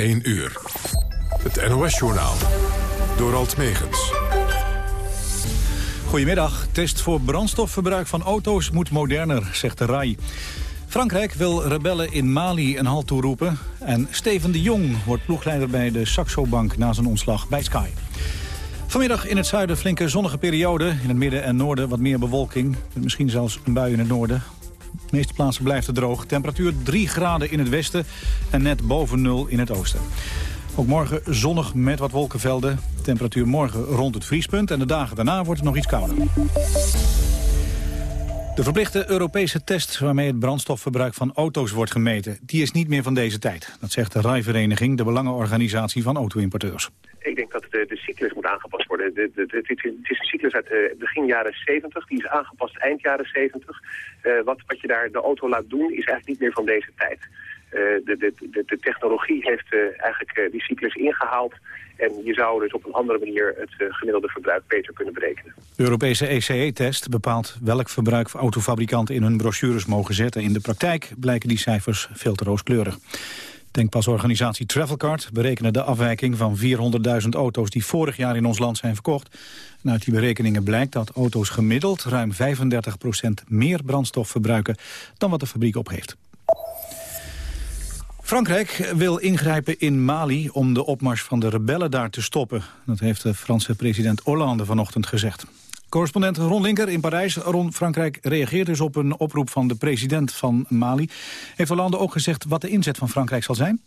1 uur. Het NOS-journaal. Door Alt Megens. Goedemiddag. Test voor brandstofverbruik van auto's moet moderner, zegt de RAI. Frankrijk wil rebellen in Mali een halt toeroepen. En Steven de Jong wordt ploegleider bij de Saxo Bank na zijn ontslag bij Sky. Vanmiddag in het zuiden flinke zonnige periode. In het midden en noorden wat meer bewolking. Misschien zelfs een bui in het noorden. De meeste plaatsen blijft het droog. Temperatuur 3 graden in het westen en net boven nul in het oosten. Ook morgen zonnig met wat wolkenvelden. Temperatuur morgen rond het vriespunt en de dagen daarna wordt het nog iets kouder. De verplichte Europese test waarmee het brandstofverbruik van auto's wordt gemeten... die is niet meer van deze tijd. Dat zegt de RAI-vereniging, de belangenorganisatie van auto-importeurs. Ik denk dat de, cyclus moet aangepast worden. De, het, is een cyclus uit uh, begin jaren 70, die is aangepast eind jaren 70. Uh, wat, wat je daar de auto laat doen is eigenlijk niet meer van deze tijd. Uh, de, de, de, de, technologie heeft eigenlijk die cyclus ingehaald. En je zou dus op een andere manier het gemiddelde verbruik beter kunnen berekenen. De Europese ECE-test bepaalt welk verbruik autofabrikanten in hun brochures mogen zetten. In de praktijk blijken die cijfers veel te rooskleurig. Tankpasorganisatie Travelcard berekende de afwijking van 400.000 auto's die vorig jaar in ons land zijn verkocht. En uit die berekeningen blijkt dat auto's gemiddeld ruim 35% meer brandstof verbruiken dan wat de fabriek opgeeft. Frankrijk wil ingrijpen in Mali om de opmars van de rebellen daar te stoppen. Dat heeft de Franse president Hollande vanochtend gezegd. Correspondent Ron Linker in Parijs. Ron, Frankrijk reageert dus op een oproep van de president van Mali. Heeft Hollande ook gezegd wat de inzet van Frankrijk zal zijn?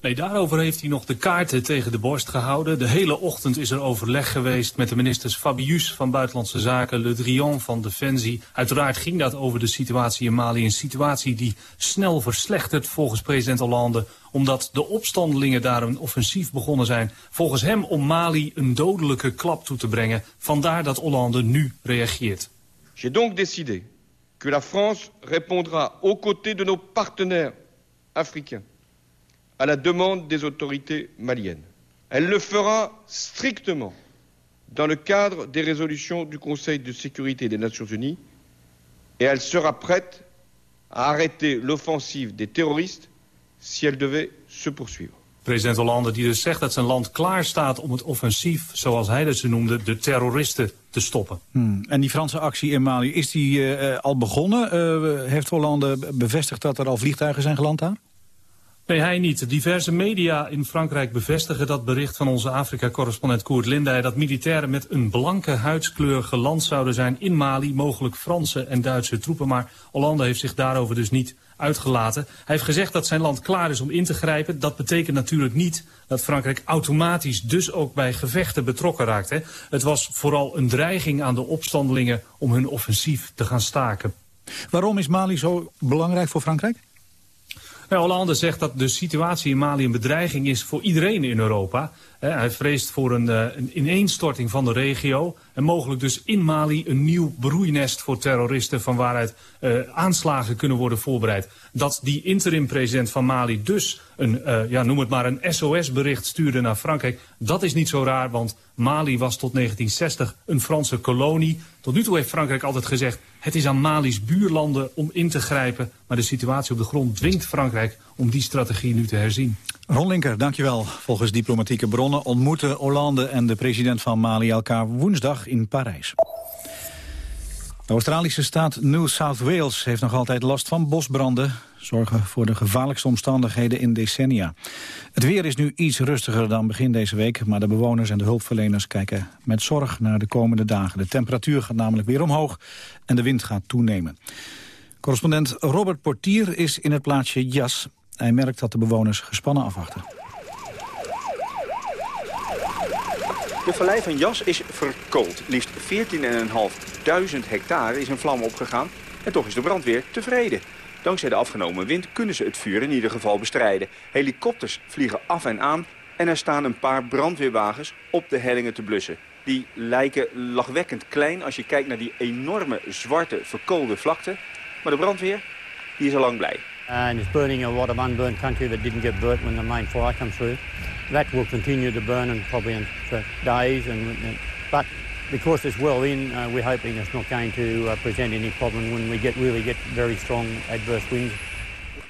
Nee, daarover heeft hij nog de kaarten tegen de borst gehouden. De hele ochtend is er overleg geweest met de ministers Fabius van Buitenlandse Zaken, Le Drian van Defensie. Uiteraard ging dat over de situatie in Mali. Een situatie die snel verslechtert volgens president Hollande. Omdat de opstandelingen daar een offensief begonnen zijn. Volgens hem om Mali een dodelijke klap toe te brengen. Vandaar dat Hollande nu reageert. J'ai donc décidé que la France répondra aux côtés de nos partenaires africains à la demande des autorités maliennes. Elle le fera strictement dans le cadre des résolutions du Conseil de sécurité des Nations Unies et elle sera prête à arrêter l'offensive des terroristes si elle devait se poursuivre. President Hollande die dus zegt dat zijn land klaar staat om het offensief, zoals hij dat ze noemde, de terroristen te stoppen. Hmm. En die Franse actie in Mali, is die uh, al begonnen? Uh, heeft Hollande bevestigd dat er al vliegtuigen zijn geland daar? Nee, hij niet. Diverse media in Frankrijk bevestigen dat bericht van onze Afrika-correspondent Koert Lindij... dat militairen met een blanke huidskleur geland zouden zijn in Mali... mogelijk Franse en Duitse troepen. Maar Hollande heeft zich daarover dus niet uitgelaten. Hij heeft gezegd dat zijn land klaar is om in te grijpen. Dat betekent natuurlijk niet dat Frankrijk automatisch dus ook bij gevechten betrokken raakt. Hè. Het was vooral een dreiging aan de opstandelingen om hun offensief te gaan staken. Waarom is Mali zo belangrijk voor Frankrijk? Hollande zegt dat de situatie in Mali een bedreiging is voor iedereen in Europa. Hij vreest voor een, eh, een ineenstorting van de regio. En mogelijk dus in Mali een nieuw broeinest voor terroristen... van waaruit uh, aanslagen kunnen worden voorbereid. Dat die interim-president van Mali dus een, uh, ja, noem het maar een SOS-bericht stuurde naar Frankrijk... dat is niet zo raar, want Mali was tot 1960 een Franse kolonie. Tot nu toe heeft Frankrijk altijd gezegd... het is aan Mali's buurlanden om in te grijpen. Maar de situatie op de grond dwingt Frankrijk om die strategie nu te herzien. Ron Linker, dankjewel. Volgens diplomatieke bronnen ontmoeten Hollande en de president van Mali elkaar woensdag in Parijs. De Australische staat New South Wales heeft nog altijd last van bosbranden. Zorgen voor de gevaarlijkste omstandigheden in decennia. Het weer is nu iets rustiger dan begin deze week... maar de bewoners en de hulpverleners kijken met zorg naar de komende dagen. De temperatuur gaat namelijk weer omhoog en de wind gaat toenemen. Correspondent Robert Portier is in het plaatsje Jas. Hij merkt dat de bewoners gespannen afwachten. De vallei van Jas is verkoold. Liefst 14.500 hectare is in vlam opgegaan. En toch is de brandweer tevreden. Dankzij de afgenomen wind kunnen ze het vuur in ieder geval bestrijden. Helikopters vliegen af en aan en er staan een paar brandweerwagens op de hellingen te blussen. Die lijken lachwekkend klein als je kijkt naar die enorme zwarte verkoolde vlakte. Maar de brandweer die is al lang blij. And it's burning a lot of unburned country that didn't get burnt when the main fire comes through. That will continue to burn and probably for days, and, but because it's well in, uh, we're hoping it's not going to uh, present any problem when we get really get very strong adverse winds.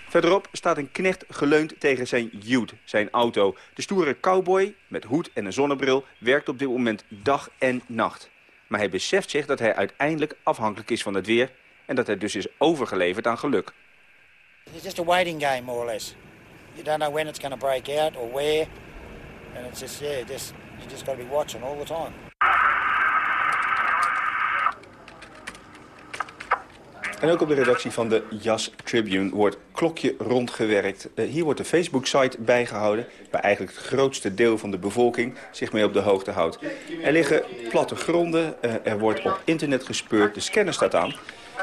Verderop staat een knecht geleund tegen zijn Ute, zijn auto. De stoere cowboy met hoed en een zonnebril werkt op dit moment dag en nacht. Maar hij beseft zich dat hij uiteindelijk afhankelijk is van het weer... en dat hij dus is overgeleverd aan geluk. It's just a waiting game, more or less. You don't know when it's going to break out or where. And it's just, yeah, just, you just got to be all the time. En ook op de redactie van de Jas Tribune wordt klokje rondgewerkt. Uh, hier wordt de Facebook-site bijgehouden... waar eigenlijk het grootste deel van de bevolking zich mee op de hoogte houdt. Er liggen platte gronden, uh, er wordt op internet gespeurd, de scanner staat aan...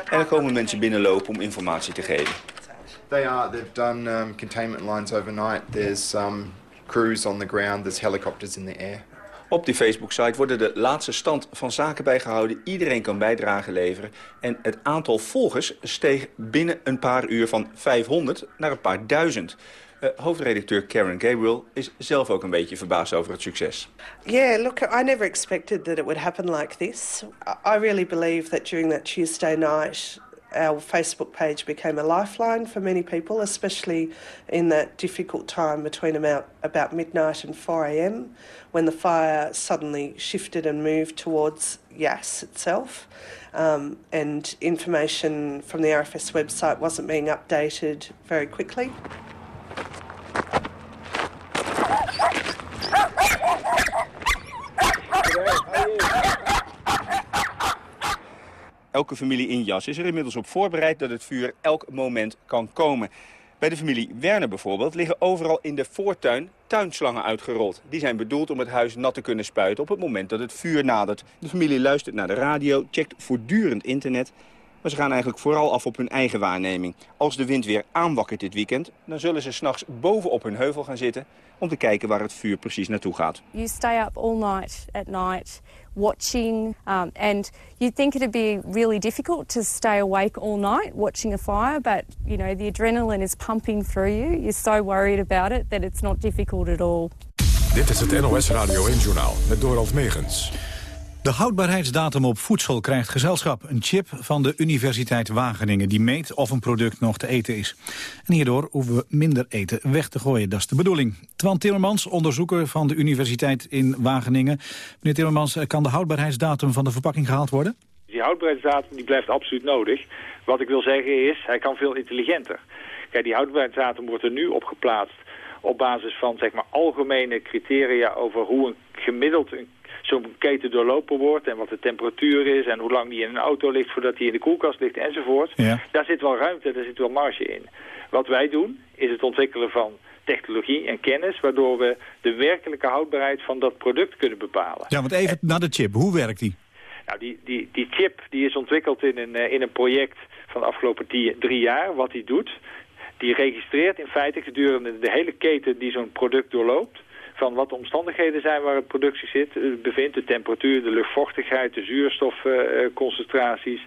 en er komen mensen binnenlopen om informatie te geven. They are. They've done um, containment lines overnight. There's um, crews on the ground. There's helicopters in the air. Op die Facebook-site worden de laatste stand van zaken bijgehouden. Iedereen kan bijdrage leveren. En het aantal volgers steeg binnen een paar uur van 500 naar een paar duizend. Uh, hoofdredacteur Karen Gabriel is zelf ook een beetje verbaasd over het succes. Yeah, look, I never expected that it would happen like this. I really believe that during that Tuesday night our Facebook page became a lifeline for many people, especially in that difficult time between about, about midnight and 4 a.m. when the fire suddenly shifted and moved towards Yass itself. Um, and information from the RFS website wasn't being updated very quickly. Elke familie in Jas is er inmiddels op voorbereid dat het vuur elk moment kan komen. Bij de familie Werner bijvoorbeeld liggen overal in de voortuin tuinslangen uitgerold. Die zijn bedoeld om het huis nat te kunnen spuiten op het moment dat het vuur nadert. De familie luistert naar de radio, checkt voortdurend internet... maar ze gaan eigenlijk vooral af op hun eigen waarneming. Als de wind weer aanwakkert dit weekend... dan zullen ze s'nachts boven op hun heuvel gaan zitten... om te kijken waar het vuur precies naartoe gaat. You stay up all night at night watching, um, and you'd think it'd be really difficult to stay awake all night watching a fire, but you know, the adrenaline is pumping through you. You're so worried about it that it's not difficult at all. Dit is het NOS Radio 1-journaal met Dorald Megens. De houdbaarheidsdatum op voedsel krijgt gezelschap. Een chip van de Universiteit Wageningen die meet of een product nog te eten is. En hierdoor hoeven we minder eten weg te gooien. Dat is de bedoeling. Twan Timmermans, onderzoeker van de Universiteit in Wageningen. Meneer Timmermans, kan de houdbaarheidsdatum van de verpakking gehaald worden? Die houdbaarheidsdatum die blijft absoluut nodig. Wat ik wil zeggen is, hij kan veel intelligenter. Kijk, die houdbaarheidsdatum wordt er nu op geplaatst op basis van zeg maar, algemene criteria over hoe een gemiddeld zo'n keten doorlopen wordt en wat de temperatuur is en hoe lang die in een auto ligt voordat die in de koelkast ligt enzovoort. Ja. Daar zit wel ruimte, daar zit wel marge in. Wat wij doen is het ontwikkelen van technologie en kennis... waardoor we de werkelijke houdbaarheid van dat product kunnen bepalen. Ja, want even naar de chip. Hoe werkt die? Nou, die, die, die chip die is ontwikkeld in een, eh, in een project van de afgelopen drie jaar. Wat die doet, die registreert in feite gedurende de hele keten die zo'n product doorloopt van wat de omstandigheden zijn waar het productie zit, bevindt. De temperatuur, de luchtvochtigheid, de zuurstofconcentraties.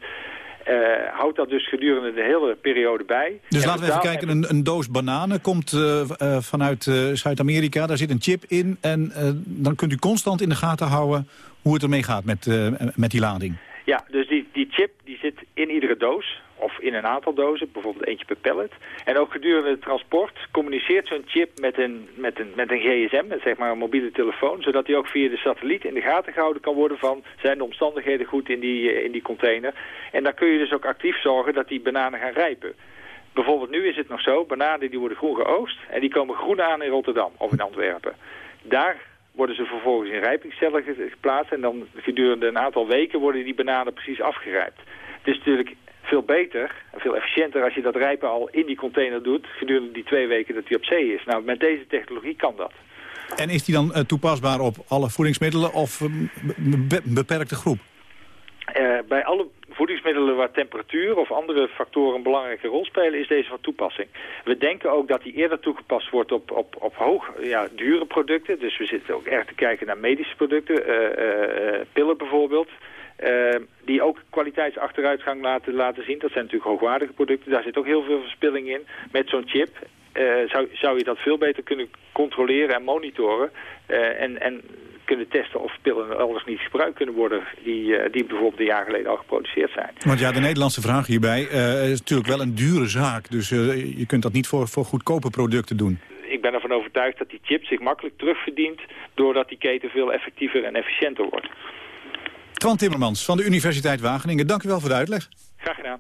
Uh, houdt dat dus gedurende de hele periode bij. Dus laten we even kijken, een, een, doos bananen komt uh, uh, vanuit Zuid-Amerika. Daar zit een chip in en dan kunt u constant in de gaten houden hoe het ermee gaat met, met die lading. Ja, dus die, die chip die zit in iedere doos of in een aantal dozen, bijvoorbeeld eentje per pallet. En ook gedurende het transport communiceert zo'n chip met een, met, een, met een gsm, met zeg maar een mobiele telefoon, zodat die ook via de satelliet in de gaten gehouden kan worden van zijn de omstandigheden goed in die, eh, in die container. En dan kun je dus ook actief zorgen dat die bananen gaan rijpen. Bijvoorbeeld nu is het nog zo, bananen die worden groen geoogst en die komen groen aan in Rotterdam of in Antwerpen. Daar worden ze vervolgens in rijpingscellen geplaatst en dan gedurende een aantal weken worden die bananen precies afgerijpt. Het is natuurlijk veel beter en veel efficiënter als je dat rijpen al in die container doet... gedurende die twee weken dat hij op zee is. Nou, met deze technologie kan dat. En is die dan uh, toepasbaar op alle voedingsmiddelen of een uh, beperkte groep? Uh, bij alle voedingsmiddelen waar temperatuur of andere factoren een belangrijke rol spelen, is deze van toepassing. We denken ook dat die eerder toegepast wordt op, op, op hoog, ja, dure producten. Dus we zitten ook erg te kijken naar medische producten, uh, pillen bijvoorbeeld. Uh, die ook kwaliteitsachteruitgang laten, laten zien. Dat zijn natuurlijk hoogwaardige producten. Daar zit ook heel veel verspilling in. Met zo'n chip uh, zou, zou je dat veel beter kunnen controleren en monitoren. Uh, en, en kunnen testen of pillen alles niet gebruikt kunnen worden... die, eh, die bijvoorbeeld een jaar geleden al geproduceerd zijn. Want ja, de Nederlandse vraag hierbij is natuurlijk wel een dure zaak. Dus je kunt dat niet voor, voor goedkope producten doen. Ik ben ervan overtuigd dat die chip zich makkelijk terugverdient... doordat die keten veel effectiever en efficiënter wordt. Twan Timmermans van de Universiteit Wageningen, dank u wel voor de uitleg. Graag gedaan.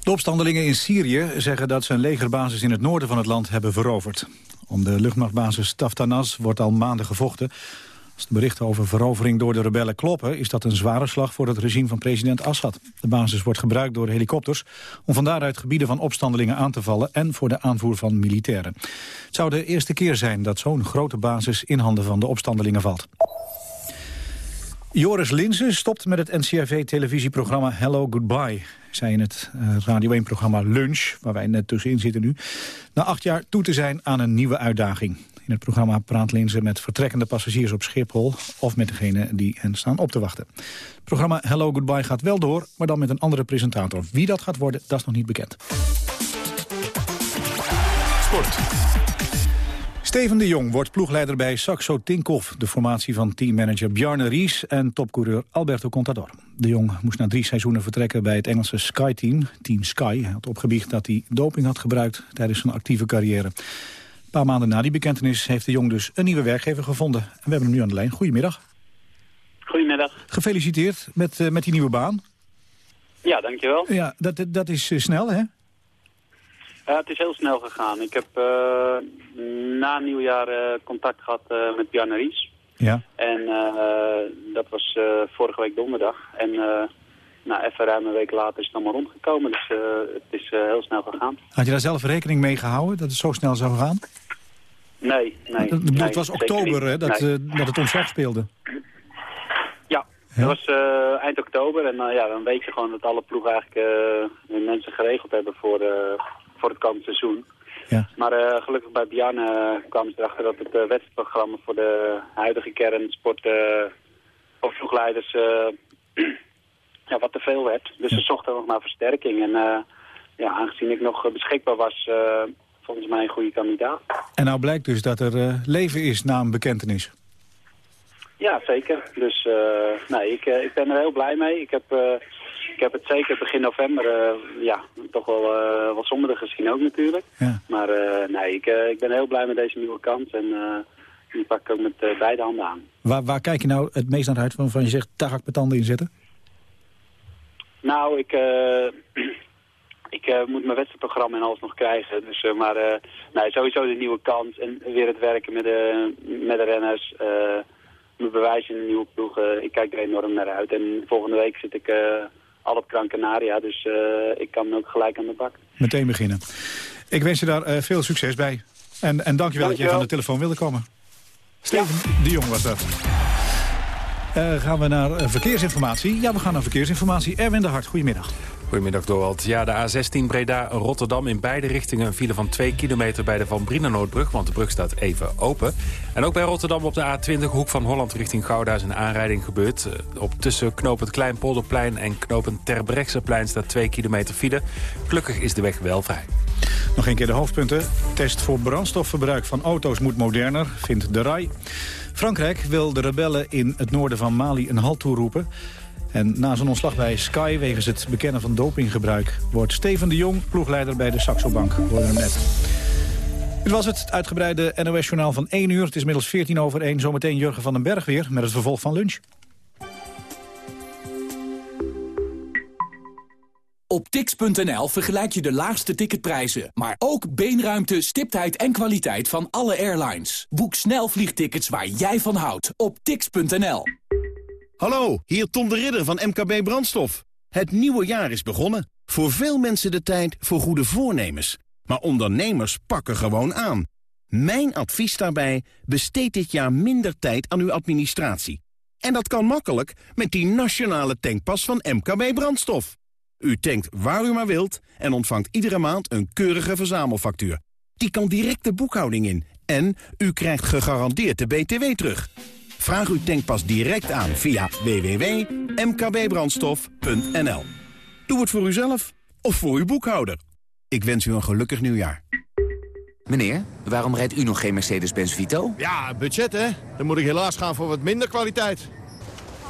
De opstandelingen in Syrië zeggen dat ze een legerbasis in het noorden van het land hebben veroverd. Om de luchtmachtbasis Taftanas wordt al maanden gevochten. Als de berichten over verovering door de rebellen kloppen... is dat een zware slag voor het regime van president Assad. De basis wordt gebruikt door helikopters... om van daaruit gebieden van opstandelingen aan te vallen... en voor de aanvoer van militairen. Het zou de eerste keer zijn dat zo'n grote basis... in handen van de opstandelingen valt. Joris Linzen stopt met het NCRV-televisieprogramma Hello Goodbye. Zij in het uh, Radio 1-programma Lunch, waar wij net tussenin zitten nu... na acht jaar toe te zijn aan een nieuwe uitdaging. In het programma praat Linzen met vertrekkende passagiers op Schiphol... of met degene die hen staan op te wachten. Het programma Hello Goodbye gaat wel door, maar dan met een andere presentator. Wie dat gaat worden, dat is nog niet bekend. Sport. Steven de Jong wordt ploegleider bij Saxo Tinkoff... de formatie van teammanager Bjarne Ries en topcoureur Alberto Contador. De Jong moest na drie seizoenen vertrekken bij het Engelse Sky-team, Team Sky. Hij had opgebiecht dat hij doping had gebruikt tijdens zijn actieve carrière. Een paar maanden na die bekentenis heeft de Jong dus een nieuwe werkgever gevonden. En we hebben hem nu aan de lijn. Goedemiddag. Goedemiddag. Gefeliciteerd met, uh, met die nieuwe baan. Ja, dankjewel. Ja, dat, dat is uh, snel, hè? Ja, het is heel snel gegaan. Ik heb uh, na nieuwjaar uh, contact gehad uh, met Bjarne Ries. Ja. En dat was vorige week donderdag. En nou, even ruim een week later is het allemaal rondgekomen. Dus het is heel snel gegaan. Had je daar zelf rekening mee gehouden, dat het zo snel zou gaan? Nee, nee. Het, nee, het was oktober hè, dat, nee. dat het ontslag speelde. Ja, dat was eind oktober. En ja, dan weet je gewoon dat alle ploegen eigenlijk hun mensen geregeld hebben voor voor het komend seizoen. Ja. Maar uh, gelukkig bij Bjarne uh, kwamen ze erachter dat het uh, wedstrijdprogramma voor de huidige kern sport of vroegleiders ja, wat te veel werd. Dus Ja. ze zochten nog naar versterking. En ja, aangezien ik nog beschikbaar was, volgens mij een goede kandidaat. En nou blijkt dus dat er leven is na een bekentenis. Ja, zeker. Dus nee, ik, ik ben er heel blij mee. Ik heb ik heb het zeker begin november ja, toch wel wat somberder gezien ook natuurlijk. Ja. Maar nee, ik, ik ben heel blij met deze nieuwe kans en die pak ik ook met beide handen aan. Waar, waar kijk je nou het meest naar uit van je zegt, daar ga ik mijn tanden in zetten? Nou, ik, ik moet mijn wedstrijdprogramma en alles nog krijgen. Dus, maar nee, sowieso de nieuwe kans en weer het werken met de, met de renners. Mijn bewijs in de nieuwe ploeg. ik kijk er enorm naar uit. En volgende week zit ik al op Gran Canaria. Dus uh, ik kan ook gelijk aan de bak. Meteen beginnen. Ik wens je daar veel succes bij. En, en dankjewel, dat je van de telefoon wilde komen. Steven ja. de Jong was dat. Uh, gaan we naar verkeersinformatie? Ja, we gaan naar verkeersinformatie. Erwin de Hart, goedemiddag. Goedemiddag, Dorald. Ja, de A16 Breda-Rotterdam in beide richtingen een file van 2 kilometer bij de Van Brienenoordbrug, want de brug staat even open. En ook bij Rotterdam op de A20, hoek van Holland richting Gouda, is een aanrijding gebeurd. Op tussen knooppunt Kleinpolderplein en knooppunt Terbrechtseplein staat 2 kilometer file. Gelukkig is de weg wel vrij. Nog een keer de hoofdpunten. Test voor brandstofverbruik van auto's moet moderner, vindt de RAI. Frankrijk wil de rebellen in het noorden van Mali een halt toeroepen. En na zijn ontslag bij Sky wegens het bekennen van dopinggebruik... wordt Steven de Jong ploegleider bij de Saxo Bank. Hoorde hem net. Dit was het, het uitgebreide NOS-journaal van 1 uur. Het is inmiddels 14 over 1. Zometeen Jurgen van den Berg weer met het vervolg van lunch. Op tix.nl vergelijk je de laagste ticketprijzen, maar ook beenruimte, stiptheid en kwaliteit van alle airlines. Boek snel vliegtickets waar jij van houdt op tix.nl. Hallo, hier Tom de Ridder van MKB Brandstof. Het nieuwe jaar is begonnen. Voor veel mensen de tijd voor goede voornemens. Maar ondernemers pakken gewoon aan. Mijn advies daarbij, besteed dit jaar minder tijd aan uw administratie. En dat kan makkelijk met die nationale tankpas van MKB Brandstof. U tankt waar u maar wilt en ontvangt iedere maand een keurige verzamelfactuur. Die kan direct de boekhouding in en u krijgt gegarandeerd de BTW terug. Vraag uw tankpas direct aan via www.mkbbrandstof.nl. Doe het voor uzelf of voor uw boekhouder. Ik wens u een gelukkig nieuwjaar. Meneer, waarom rijdt u nog geen Mercedes-Benz Vito? Ja, budget hè. Dan moet ik helaas gaan voor wat minder kwaliteit.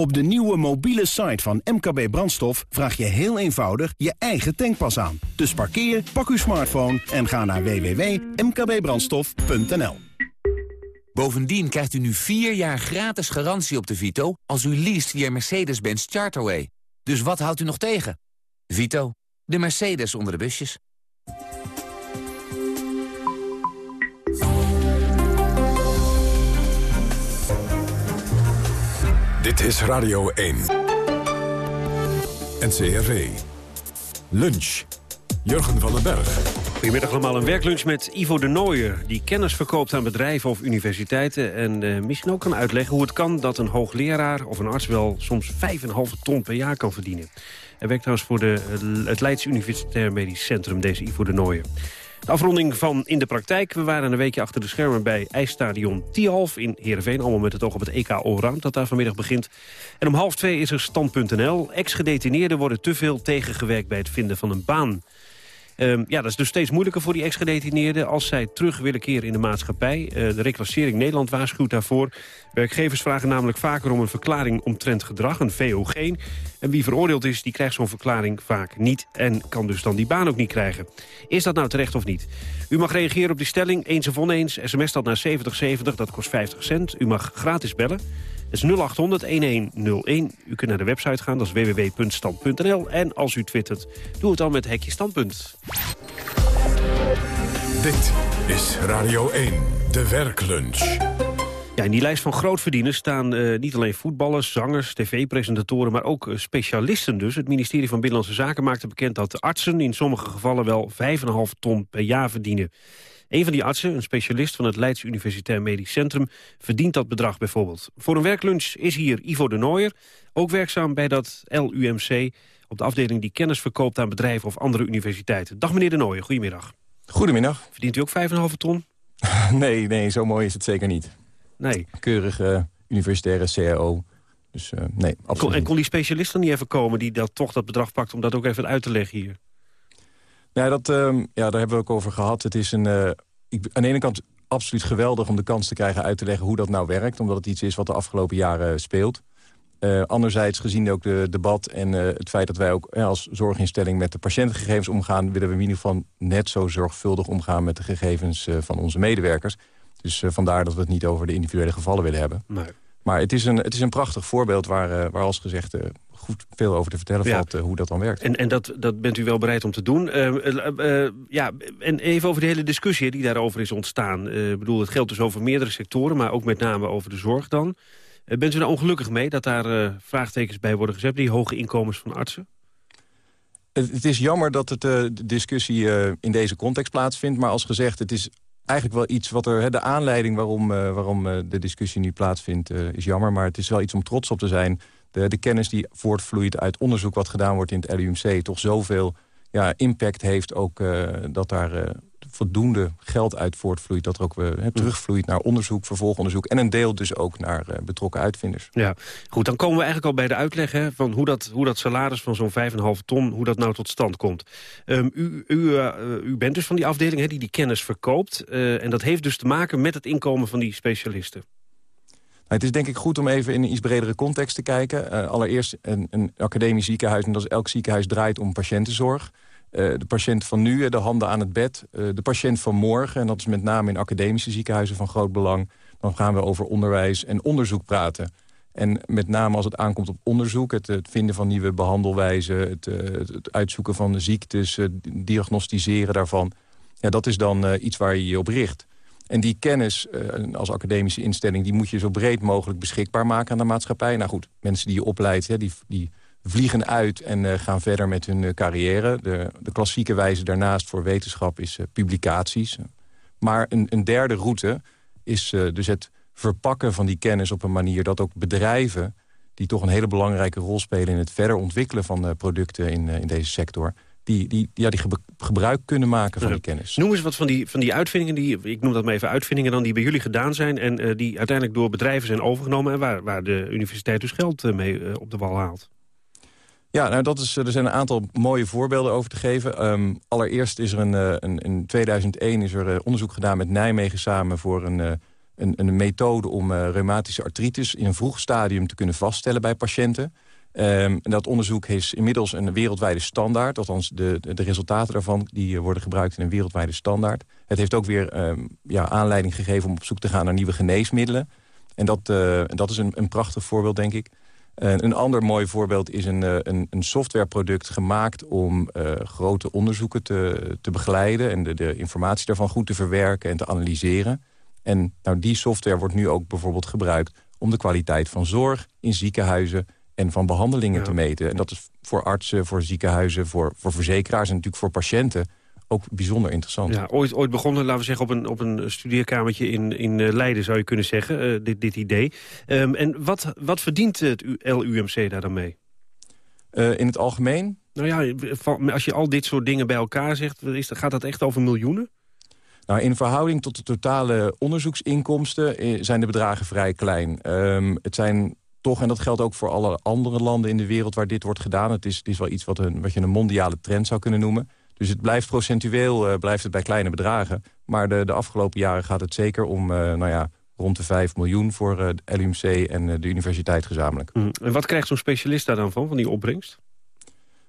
Op de nieuwe mobiele site van MKB Brandstof vraag je heel eenvoudig je eigen tankpas aan. Dus parkeer, pak uw smartphone en ga naar www.mkbbrandstof.nl. Bovendien krijgt u nu vier jaar gratis garantie op de Vito... als u leest via Mercedes-Benz Charterway. Dus wat houdt u nog tegen? Vito, de Mercedes onder de busjes. Dit is Radio 1. NCRV. Lunch. Jurgen van den Berg. Goedemiddag allemaal. Een werklunch met Ivo de Nooier... die kennis verkoopt aan bedrijven of universiteiten... en uh, misschien ook kan uitleggen hoe het kan dat een hoogleraar of een arts... wel soms 5,5 ton per jaar kan verdienen. Hij werkt trouwens voor de, het Leids Universitair Medisch Centrum, deze Ivo de Nooier. Afronding van In de Praktijk. We waren een weekje achter de schermen bij IJsstadion Tialf in Heerenveen. Allemaal met het oog op het EK Allround dat daar vanmiddag begint. En om half twee is er stand.nl. Ex-gedetineerden worden te veel tegengewerkt bij het vinden van een baan. Um, ja, dat is dus steeds moeilijker voor die ex-gedetineerden... als zij terug willen keren in de maatschappij. Uh, de reclassering Nederland waarschuwt daarvoor. Werkgevers vragen namelijk vaker om een verklaring omtrent gedrag, een VOG. En wie veroordeeld is, die krijgt zo'n verklaring vaak niet... en kan dus dan die baan ook niet krijgen. Is dat nou terecht of niet? U mag reageren op die stelling, eens of oneens. SMS dat naar 7070, dat kost 50 cent. U mag gratis bellen. Dat is 0800-1101. U kunt naar de website gaan, dat is www.stand.nl. En als u twittert, doe het dan met hekje standpunt. Dit is Radio 1, de werklunch. Ja, in die lijst van grootverdieners staan uh, niet alleen voetballers, zangers, tv-presentatoren, maar ook uh, specialisten dus. Het ministerie van Binnenlandse Zaken maakte bekend dat artsen in sommige gevallen wel 5,5 ton per jaar verdienen. Een van die artsen, een specialist van het Leids Universitair Medisch Centrum... verdient dat bedrag bijvoorbeeld. Voor een werklunch is hier Ivo de Nooier, ook werkzaam bij dat LUMC... op de afdeling die kennis verkoopt aan bedrijven of andere universiteiten. Dag meneer de Nooier, goedemiddag. Goedemiddag. Verdient u ook 5,5 ton? nee, nee, zo mooi is het zeker niet. Nee. Keurige universitaire CAO. Dus uh, nee, absoluut En kon die specialist dan niet even komen die dat toch dat bedrag pakt... om dat ook even uit te leggen hier? Ja, dat, uh, ja, daar hebben we ook over gehad. Het is een, uh, ik, aan de ene kant absoluut geweldig om de kans te krijgen uit te leggen hoe dat nou werkt. Omdat het iets is wat de afgelopen jaren speelt. Uh, anderzijds, gezien ook de debat en het feit dat wij ook als zorginstelling met de patiëntengegevens omgaan... willen we in ieder geval net zo zorgvuldig omgaan met de gegevens van onze medewerkers. Dus vandaar dat we het niet over de individuele gevallen willen hebben. Nee. Maar het is een, het is een prachtig voorbeeld waar, waar als gezegd goed veel over te vertellen valt uh, hoe dat dan werkt. En, en dat, dat bent u wel bereid om te doen. Uh, uh, ja, en even over de hele discussie die daarover is ontstaan. Ik bedoel, het geldt dus over meerdere sectoren, maar ook met name over de zorg dan. bent u er ongelukkig mee dat daar vraagtekens bij worden gezet... die hoge inkomens van artsen? Het, is jammer dat het, de discussie in deze context plaatsvindt. Maar als gezegd, het is eigenlijk wel iets wat er... de aanleiding waarom, waarom de discussie nu plaatsvindt is jammer. Maar het is wel iets om trots op te zijn de, de kennis die voortvloeit uit onderzoek wat gedaan wordt in het LUMC... toch zoveel ja, impact heeft ook uh, dat daar uh, voldoende geld uit voortvloeit... dat er ook uh, terugvloeit naar onderzoek, vervolgonderzoek... en een deel dus ook naar betrokken uitvinders. Ja, goed, dan komen we eigenlijk al bij de uitleg... Hè, van hoe dat, hoe dat salaris van zo'n 5,5 ton, hoe dat nou tot stand komt. Um, u, u, u bent dus van die afdeling hè, die die kennis verkoopt... en dat heeft dus te maken met het inkomen van die specialisten. Nou, het is denk ik goed om even in een iets bredere context te kijken. Uh, allereerst een, een academisch ziekenhuis, en dat is elk ziekenhuis draait om patiëntenzorg. Uh, de patiënt van nu, de handen aan het bed. De patiënt van morgen, en dat is met name in academische ziekenhuizen van groot belang. Dan gaan we over onderwijs en onderzoek praten. En met name als het aankomt op onderzoek, het, het vinden van nieuwe behandelwijzen... het, het uitzoeken van de ziektes, het diagnosticeren daarvan... Ja, dat is dan iets waar je je op richt. En die kennis uh, als academische instelling... die moet je zo breed mogelijk beschikbaar maken aan de maatschappij. Nou goed, mensen die je opleidt, die, die vliegen uit en uh, gaan verder met hun uh, carrière. De, de klassieke wijze daarnaast voor wetenschap is publicaties. Maar een, een, derde route is dus het verpakken van die kennis op een manier... dat ook bedrijven, die toch een hele belangrijke rol spelen... in het verder ontwikkelen van producten in, in deze sector... Die, die, ja, die gebruik kunnen maken van die kennis. Noem eens wat van die, van die uitvindingen, die, ik noem dat maar even uitvindingen... dan die bij jullie gedaan zijn en uh, die uiteindelijk door bedrijven zijn overgenomen... en waar, waar de universiteit dus geld mee op de wal haalt. Ja, nou dat is, er zijn een aantal mooie voorbeelden over te geven. Um, allereerst is er een, een, in 2001 is er onderzoek gedaan met Nijmegen samen... voor een, een, een methode om reumatische artritis in een vroeg stadium te kunnen vaststellen bij patiënten. Um, en dat onderzoek is inmiddels een wereldwijde standaard. Althans, de, de, resultaten daarvan die worden gebruikt in een wereldwijde standaard. Het heeft ook weer um, ja, aanleiding gegeven om op zoek te gaan naar nieuwe geneesmiddelen. En dat, uh, dat is een, een prachtig voorbeeld, denk ik. Een ander mooi voorbeeld is een, uh, een, een softwareproduct gemaakt... om grote onderzoeken te, te begeleiden... en de, de informatie daarvan goed te verwerken en te analyseren. En nou, die software wordt nu ook bijvoorbeeld gebruikt... om de kwaliteit van zorg in ziekenhuizen en van behandelingen ja. te meten. En dat is voor artsen, voor ziekenhuizen, voor, voor verzekeraars... en natuurlijk voor patiënten ook bijzonder interessant. Ja, ooit, ooit begonnen, laten we zeggen, op een, op een studeerkamertje in, in Leiden... zou je kunnen zeggen, uh, dit, dit idee. Um, en wat, wat verdient het LUMC daar dan mee? Uh, in het algemeen? Nou ja, als je al dit soort dingen bij elkaar zegt... Is, gaat dat echt over miljoenen? Nou, in verhouding tot de totale onderzoeksinkomsten zijn de bedragen vrij klein. Um, het zijn toch, en dat geldt ook voor alle andere landen in de wereld waar dit wordt gedaan. Het is, het is wel iets wat, een, wat je een mondiale trend zou kunnen noemen. Dus het blijft procentueel uh, blijft het bij kleine bedragen. Maar de, de afgelopen jaren gaat het zeker om uh, nou ja, rond de 5 miljoen voor uh, de LUMC en de universiteit gezamenlijk. Mm. En wat krijgt zo'n specialist daar dan van, van die opbrengst?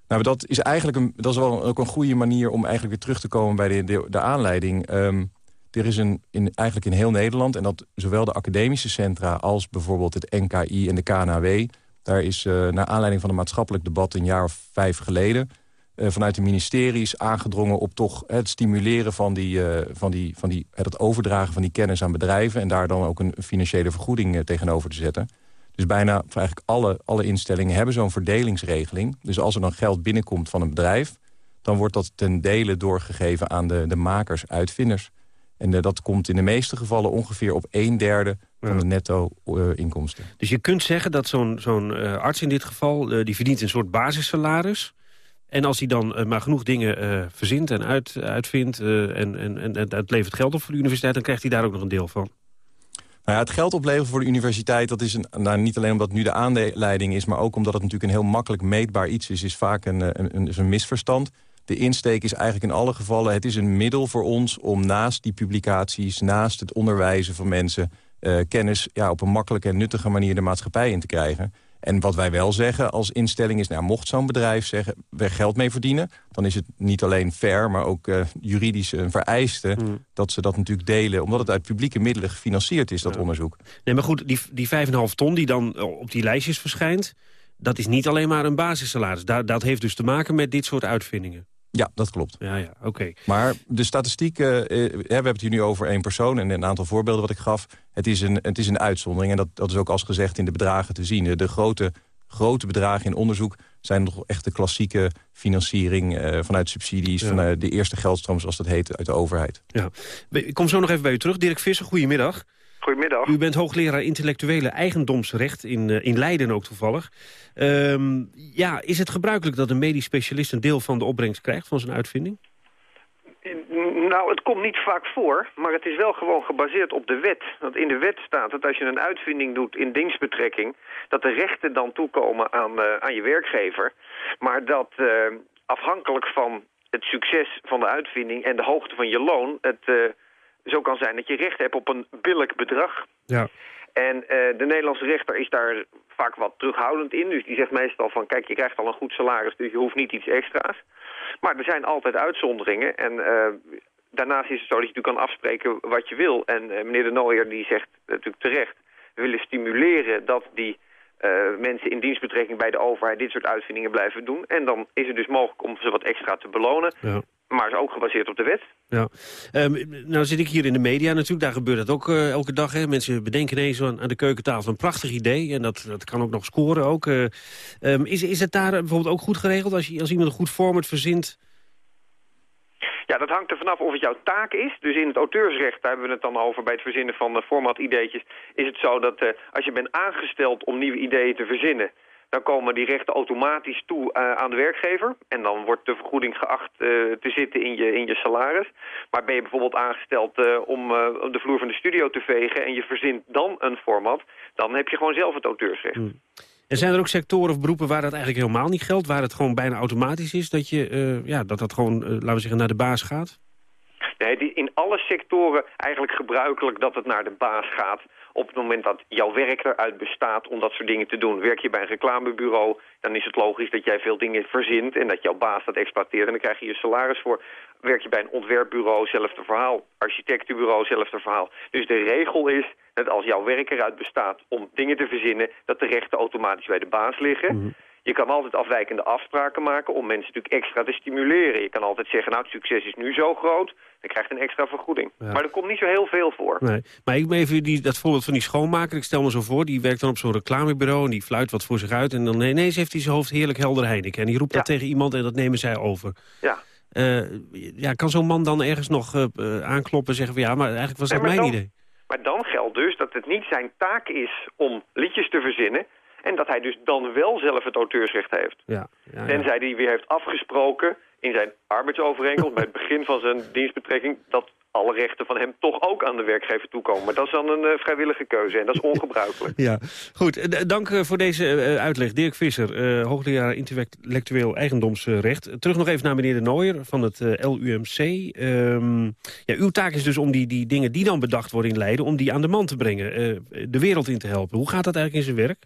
Nou, dat is eigenlijk een, dat is wel ook een goede manier om eigenlijk weer terug te komen bij de, de, de aanleiding. Um, er is een, in, eigenlijk in heel Nederland, en dat zowel de academische centra als bijvoorbeeld het NKI en de KNAW, daar is uh, naar aanleiding van een maatschappelijk debat een jaar of vijf geleden uh, vanuit de ministeries aangedrongen op toch het stimuleren van, die, uh, van, die, van die, het overdragen van die kennis aan bedrijven en daar dan ook een financiële vergoeding tegenover te zetten. Dus bijna eigenlijk alle, alle instellingen hebben zo'n verdelingsregeling. Dus als er dan geld binnenkomt van een bedrijf... dan wordt dat ten dele doorgegeven aan de, de makers, uitvinders. En uh, dat komt in de meeste gevallen ongeveer op een derde van ja. de netto-inkomsten. Uh, dus je kunt zeggen dat zo'n zo'n uh, arts in dit geval... die verdient een soort basissalaris... En als hij dan maar genoeg dingen verzint en uit, uitvindt... en, en, en het levert geld op voor de universiteit... dan krijgt hij daar ook nog een deel van. Nou ja, het geld opleveren voor de universiteit, dat is een, nou, niet alleen omdat het nu de aanleiding is... maar ook omdat het natuurlijk een heel makkelijk meetbaar iets is... is vaak een, een, een, een misverstand. De insteek is eigenlijk in alle gevallen... het is een middel voor ons om naast die publicaties... naast het onderwijzen van mensen... Uh, kennis ja, op een makkelijke en nuttige manier de maatschappij in te krijgen. En wat wij wel zeggen als instelling is... Nou, mocht zo'n bedrijf zeggen, we geld mee verdienen... dan is het niet alleen fair, maar ook uh, juridisch een vereiste... Mm. dat ze dat natuurlijk delen, omdat het uit publieke middelen gefinancierd is, dat ja. onderzoek. Nee, maar goed, die, die 5,5 ton die dan op die lijstjes verschijnt... dat is niet alleen maar een basissalaris. Da dat heeft dus te maken met dit soort uitvindingen. Ja, dat klopt. Ja, ja, oké. Okay. Maar de statistiek, uh, we hebben het hier nu over één persoon... en een aantal voorbeelden wat ik gaf. Het is een, het is een uitzondering en dat, dat is ook als gezegd in de bedragen te zien. De grote, grote bedragen in onderzoek zijn nog echt de klassieke financiering... Uh, vanuit subsidies, ja. vanuit de eerste geldstroom, zoals dat heet, uit de overheid. Ja. Ik kom zo nog even bij u terug. Dirk Visser, goedemiddag. Goedemiddag. U bent hoogleraar intellectuele eigendomsrecht in, uh, in Leiden ook toevallig. Um, ja, is het gebruikelijk dat een medisch specialist een deel van de opbrengst krijgt van zijn uitvinding? Nou, het komt niet vaak voor, maar het is wel gewoon gebaseerd op de wet. Want in de wet staat dat als je een uitvinding doet in dienstbetrekking... dat de rechten dan toekomen aan, uh, aan je werkgever. Maar dat uh, afhankelijk van het succes van de uitvinding en de hoogte van je loon... het zo kan zijn dat je recht hebt op een billig bedrag. Ja. En uh, de Nederlandse rechter is daar vaak wat terughoudend in. Dus die zegt meestal van, kijk, je krijgt al een goed salaris, dus je hoeft niet iets extra's. Maar er zijn altijd uitzonderingen. En uh, daarnaast is het zo dat je natuurlijk kan afspreken wat je wil. En uh, meneer de Nooijer die zegt natuurlijk terecht, we willen stimuleren dat die mensen in dienstbetrekking bij de overheid dit soort uitvindingen blijven doen. En dan is het dus mogelijk om ze wat extra te belonen. Ja maar is ook gebaseerd op de wet. Ja. Um, nou zit ik hier in de media natuurlijk, daar gebeurt dat ook uh, elke dag. Hè. Mensen bedenken ineens aan, aan, de keukentafel een prachtig idee. En dat, dat kan ook nog scoren ook. Uh, um, is, is het daar bijvoorbeeld ook goed geregeld als, je, als iemand een goed format verzint? Ja, dat hangt er vanaf of het jouw taak is. Dus in het auteursrecht, daar hebben we het dan over bij het verzinnen van uh, format-ideetjes... is het zo dat als je bent aangesteld om nieuwe ideeën te verzinnen... dan komen die rechten automatisch toe uh, aan de werkgever. En dan wordt de vergoeding geacht te zitten in je, in je salaris. Maar ben je bijvoorbeeld aangesteld om de vloer van de studio te vegen... en je verzint dan een format, dan heb je gewoon zelf het auteursrecht. Hmm. En zijn er ook sectoren of beroepen waar dat eigenlijk helemaal niet geldt? Waar het gewoon bijna automatisch is dat je, ja, dat, dat gewoon, laten we zeggen, naar de baas gaat? Nee, in alle sectoren eigenlijk gebruikelijk dat het naar de baas gaat. Op het moment dat jouw werk eruit bestaat om dat soort dingen te doen. Werk je bij een reclamebureau, dan is het logisch dat jij veel dingen verzint... en dat jouw baas dat exploiteert en dan krijg je je salaris voor. Werk je bij een ontwerpbureau, zelfde verhaal. Architectenbureau, zelfde verhaal. Dus de regel is dat als jouw werk eruit bestaat om dingen te verzinnen... dat de rechten automatisch bij de baas liggen... Mhm. Je kan altijd afwijkende afspraken maken om mensen natuurlijk extra te stimuleren. Je kan altijd zeggen, nou het succes is nu zo groot, dan krijg je een extra vergoeding. Ja. Maar er komt niet zo heel veel voor. Nee. Maar ik ben even die, dat voorbeeld van die schoonmaker. Ik stel me zo voor, die werkt dan op zo'n reclamebureau... en die fluit wat voor zich uit. En dan ineens heeft hij zijn hoofd heerlijk helder Heineken. En die roept dat tegen iemand en dat nemen zij over. Ja. Uh, ja, kan zo'n man dan ergens nog uh, aankloppen en zeggen... Van, ja, maar eigenlijk was dat mijn dan, idee? Maar dan geldt dus dat het niet zijn taak is om liedjes te verzinnen... En dat hij dus dan wel zelf het auteursrecht heeft. Ja, ja, ja. Tenzij hij weer heeft afgesproken in zijn arbeidsovereenkomst... bij het begin van zijn dienstbetrekking... dat alle rechten van hem toch ook aan de werkgever toekomen. Maar dat is dan een uh, vrijwillige keuze en dat is ongebruikelijk. ja, goed. Dank uh, voor deze uh, uitleg. Dirk Visser, hoogleraar intellectueel eigendomsrecht. Terug nog even naar meneer De Nooijer van het LUMC. Um, ja, uw taak is dus om die, die dingen die dan bedacht worden in Leiden... om die aan de man te brengen, de wereld in te helpen. Hoe gaat dat eigenlijk in zijn werk?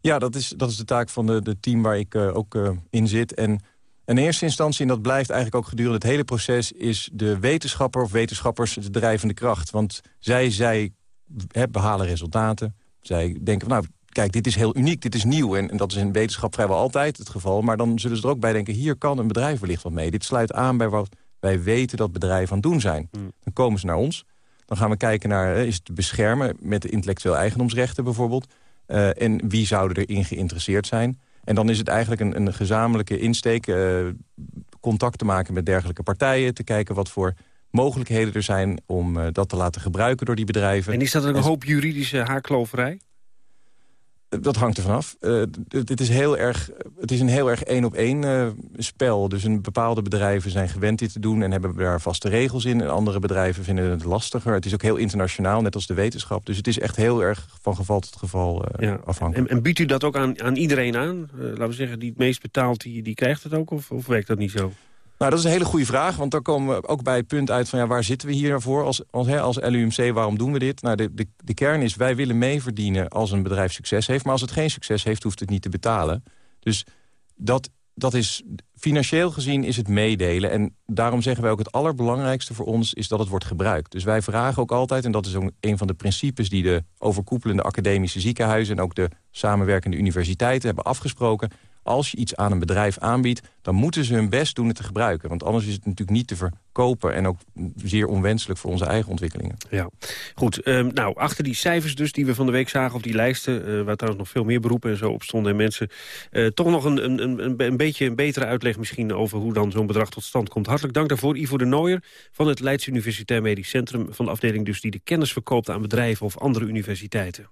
Ja, dat is, dat is de taak van de, de team waar ik uh, ook uh, in zit. En in eerste instantie, en dat blijft eigenlijk ook gedurende het hele proces... is de wetenschapper of wetenschappers de drijvende kracht. Want zij, zij behalen resultaten. Zij denken van, nou, kijk, dit is heel uniek, dit is nieuw. En, en, dat is in wetenschap vrijwel altijd het geval. Maar dan zullen ze er ook bij denken, hier kan een bedrijf wellicht wat mee. Dit sluit aan bij wat wij weten dat bedrijven aan het doen zijn. Mm. Dan komen ze naar ons. Dan gaan we kijken naar, is het te beschermen met de intellectueel eigendomsrechten bijvoorbeeld... Uh, en wie zouden erin geïnteresseerd zijn. En dan is het eigenlijk een, een gezamenlijke insteek... Uh, contact te maken met dergelijke partijen... te kijken wat voor mogelijkheden er zijn om uh, dat te laten gebruiken door die bedrijven. En is dat een en... hoop juridische haarkloverij? Dat hangt er vanaf. Uh, het, is heel erg, het is een heel erg één-op-één uh, spel. Dus een bepaalde bedrijven zijn gewend dit te doen... en hebben daar vaste regels in. En andere bedrijven vinden het lastiger. Het is ook heel internationaal, net als de wetenschap. Dus het is echt heel erg van geval tot geval uh, ja. afhankelijk. En, en, biedt u dat ook aan, aan iedereen aan? laten we zeggen, die het meest betaalt, die, die krijgt het ook? Of, of werkt dat niet zo? Nou, dat is een hele goede vraag, want dan komen we ook bij het punt uit van... ja, waar zitten we hier voor als, als, als LUMC, waarom doen we dit? Nou, de, de, kern is, wij willen mee verdienen als een bedrijf succes heeft... maar als het geen succes heeft, hoeft het niet te betalen. Dus dat, dat is, financieel gezien is het meedelen. En daarom zeggen wij ook het allerbelangrijkste voor ons is dat het wordt gebruikt. Dus wij vragen ook altijd, en dat is ook een van de principes... die de overkoepelende academische ziekenhuizen... en ook de samenwerkende universiteiten hebben afgesproken als je iets aan een bedrijf aanbiedt... dan moeten ze hun best doen het te gebruiken. Want anders is het natuurlijk niet te verkopen... en ook zeer onwenselijk voor onze eigen ontwikkelingen. Ja, goed. Um, nou, achter die cijfers dus die we van de week zagen op die lijsten... Uh, waar trouwens nog veel meer beroepen en zo op stonden... en mensen uh, toch nog een, een, een, een beetje een betere uitleg misschien... over hoe dan zo'n bedrag tot stand komt. Hartelijk dank daarvoor. Ivo de Nooier van het Leids Universitair Medisch Centrum... van de afdeling dus die de kennis verkoopt aan bedrijven of andere universiteiten.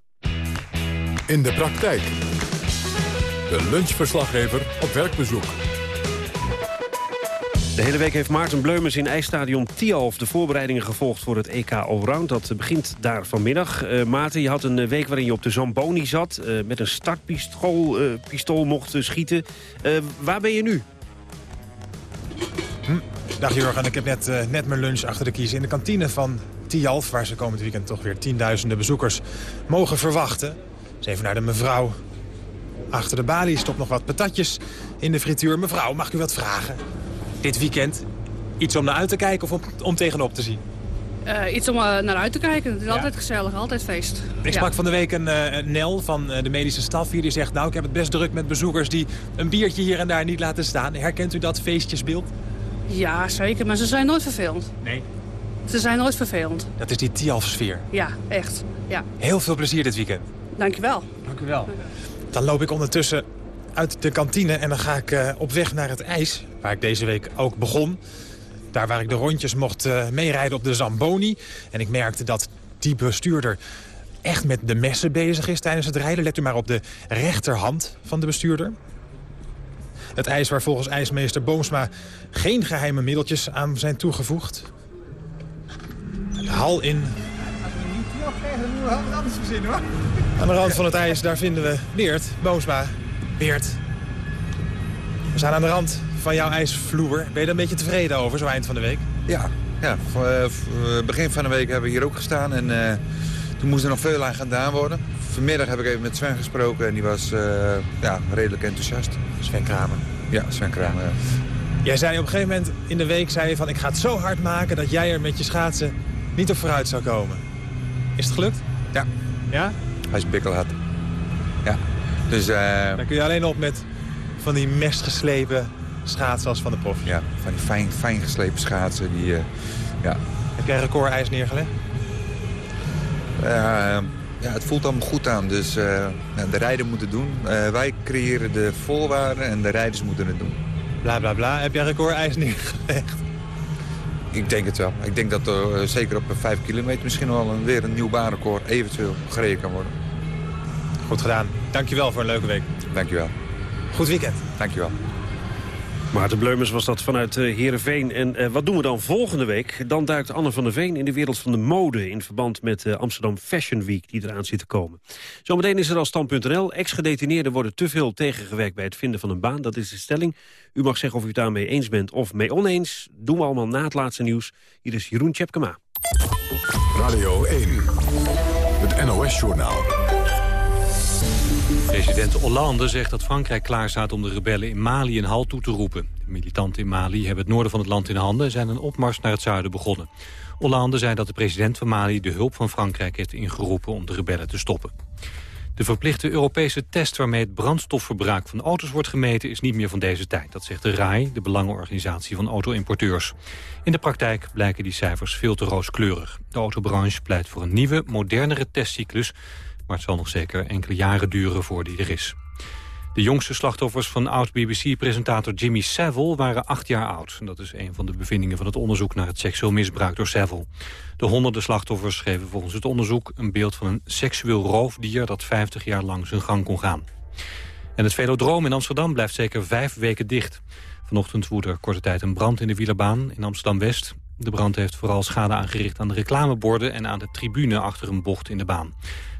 In de praktijk. De lunchverslaggever op werkbezoek. De hele week heeft Maarten Bleumens in ijsstadion Tialf de voorbereidingen gevolgd voor het EK Allround. Dat begint daar vanmiddag. Uh, Maarten, je had een week waarin je op de Zamboni zat. Uh, met een startpistool uh, pistool mocht schieten. waar ben je nu? Hm. Dag Jurgen, ik heb net, net mijn lunch achter de kiezen in de kantine van Tialf... waar ze komend weekend toch weer tienduizenden bezoekers mogen verwachten. Dus even naar de mevrouw Achter de balie stopt nog wat patatjes in de frituur. Mevrouw, mag ik u wat vragen? Dit weekend iets om naar uit te kijken of om, om tegenop te zien? Uh, iets om uh, naar uit te kijken. Het is ja. altijd gezellig, altijd feest. Ik sprak ja. van de week een uh, Nel van de medische staf hier. Die zegt, nou, ik heb het best druk met bezoekers... die een biertje hier en daar niet laten staan. Herkent u dat feestjesbeeld? Ja, zeker. Maar ze zijn nooit vervelend. Nee? Ze zijn nooit vervelend. Dat is die Tialf-sfeer? Ja, echt. Ja. Heel veel plezier dit weekend. Dank je wel. Dank u wel. Dan loop ik ondertussen uit de kantine en dan ga ik uh, op weg naar het ijs. Waar ik deze week ook begon. Daar waar ik de rondjes mocht uh, meerijden op de Zamboni. En ik merkte dat die bestuurder echt met de messen bezig is tijdens het rijden. Let u maar op de rechterhand van de bestuurder. Het ijs waar volgens ijsmeester Boomsma geen geheime middeltjes aan zijn toegevoegd. De hal in. Als we niet krijgen, dan we anders verzinnen hoor. Aan de rand van het ijs, daar vinden we Beert, Boomsma. Beert, we zijn aan de rand van jouw ijsvloer. Ben je er een beetje tevreden over, zo eind van de week? Ja, ja eh, begin van de week hebben we hier ook gestaan. En uh, toen moest er nog veel aan gedaan worden. Vanmiddag heb ik even met Sven gesproken en die was uh, ja, redelijk enthousiast. Sven Kramer? Ja, Sven Kramer, ja. Jij zei op een gegeven moment in de week zei je van... ik ga het zo hard maken dat jij er met je schaatsen niet op vooruit zou komen. Is het gelukt? Ja. Ja? Hij is bikkelhard. Ja. Dus, Daar kun je alleen op met van die mestgeslepen schaatsen als van de prof. Ja, van die fijn, fijn geslepen schaatsen. Die, uh, ja. Heb jij recordijs neergelegd? Uh, ja, het voelt allemaal goed aan. Dus uh, de rijder moet het doen. wij creëren de voorwaarden en de rijders moeten het doen. Bla bla bla. Heb jij recordijs neergelegd? Ik denk het wel. Ik denk dat er zeker op 5 kilometer misschien wel een, weer een nieuw baanrecord eventueel gereden kan worden. Goed gedaan. Dankjewel voor een leuke week. Dankjewel. Goed weekend. Dankjewel. Maarten Bleumers was dat vanuit uh, Heerenveen. En uh, wat doen we dan volgende week? Dan duikt Anne van der Veen in de wereld van de mode... in verband met uh, Amsterdam Fashion Week die eraan zit te komen. Zometeen is er al stand.nl. Ex-gedetineerden worden te veel tegengewerkt bij het vinden van een baan. Dat is de stelling. U mag zeggen of u het daarmee eens bent of mee oneens. Doen we allemaal na het laatste nieuws. Hier is Jeroen Tjepkema. Radio 1, het NOS-journaal. President Hollande zegt dat Frankrijk klaar staat om de rebellen in Mali een halt toe te roepen. De militanten in Mali hebben het noorden van het land in handen... en zijn een opmars naar het zuiden begonnen. Hollande zei dat de president van Mali de hulp van Frankrijk heeft ingeroepen om de rebellen te stoppen. De verplichte Europese test waarmee het brandstofverbruik van auto's wordt gemeten is niet meer van deze tijd. Dat zegt de RAI, de belangenorganisatie van auto-importeurs. In de praktijk blijken die cijfers veel te rooskleurig. De autobranche pleit voor een nieuwe, modernere testcyclus maar het zal nog zeker enkele jaren duren voor die er is. De jongste slachtoffers van oud-BBC-presentator Jimmy Savile waren acht jaar oud. Dat is een van de bevindingen van het onderzoek naar het seksueel misbruik door Savile. De honderden slachtoffers geven volgens het onderzoek een beeld van een seksueel roofdier dat 50 jaar lang zijn gang kon gaan. En het Velodroom in Amsterdam blijft zeker vijf weken dicht. Vanochtend woedde er korte tijd een brand in de wielerbaan in Amsterdam-West. De brand heeft vooral schade aangericht aan de reclameborden en aan de tribune achter een bocht in de baan.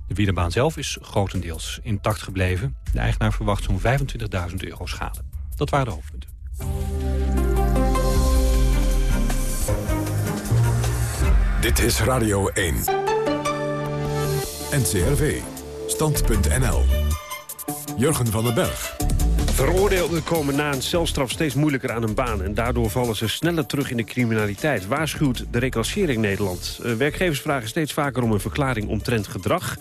De wielerbaan zelf is grotendeels intact gebleven. De eigenaar verwacht zo'n 25.000 euro schade. Dat waren de hoofdpunten. Dit is Radio 1. NCRV. Stand.nl. Jurgen van den Berg. Veroordeelden komen na een celstraf steeds moeilijker aan een baan... en daardoor vallen ze sneller terug in de criminaliteit. Waarschuwt de reclassering Nederland. Uh, werkgevers vragen steeds vaker om een verklaring omtrent gedrag...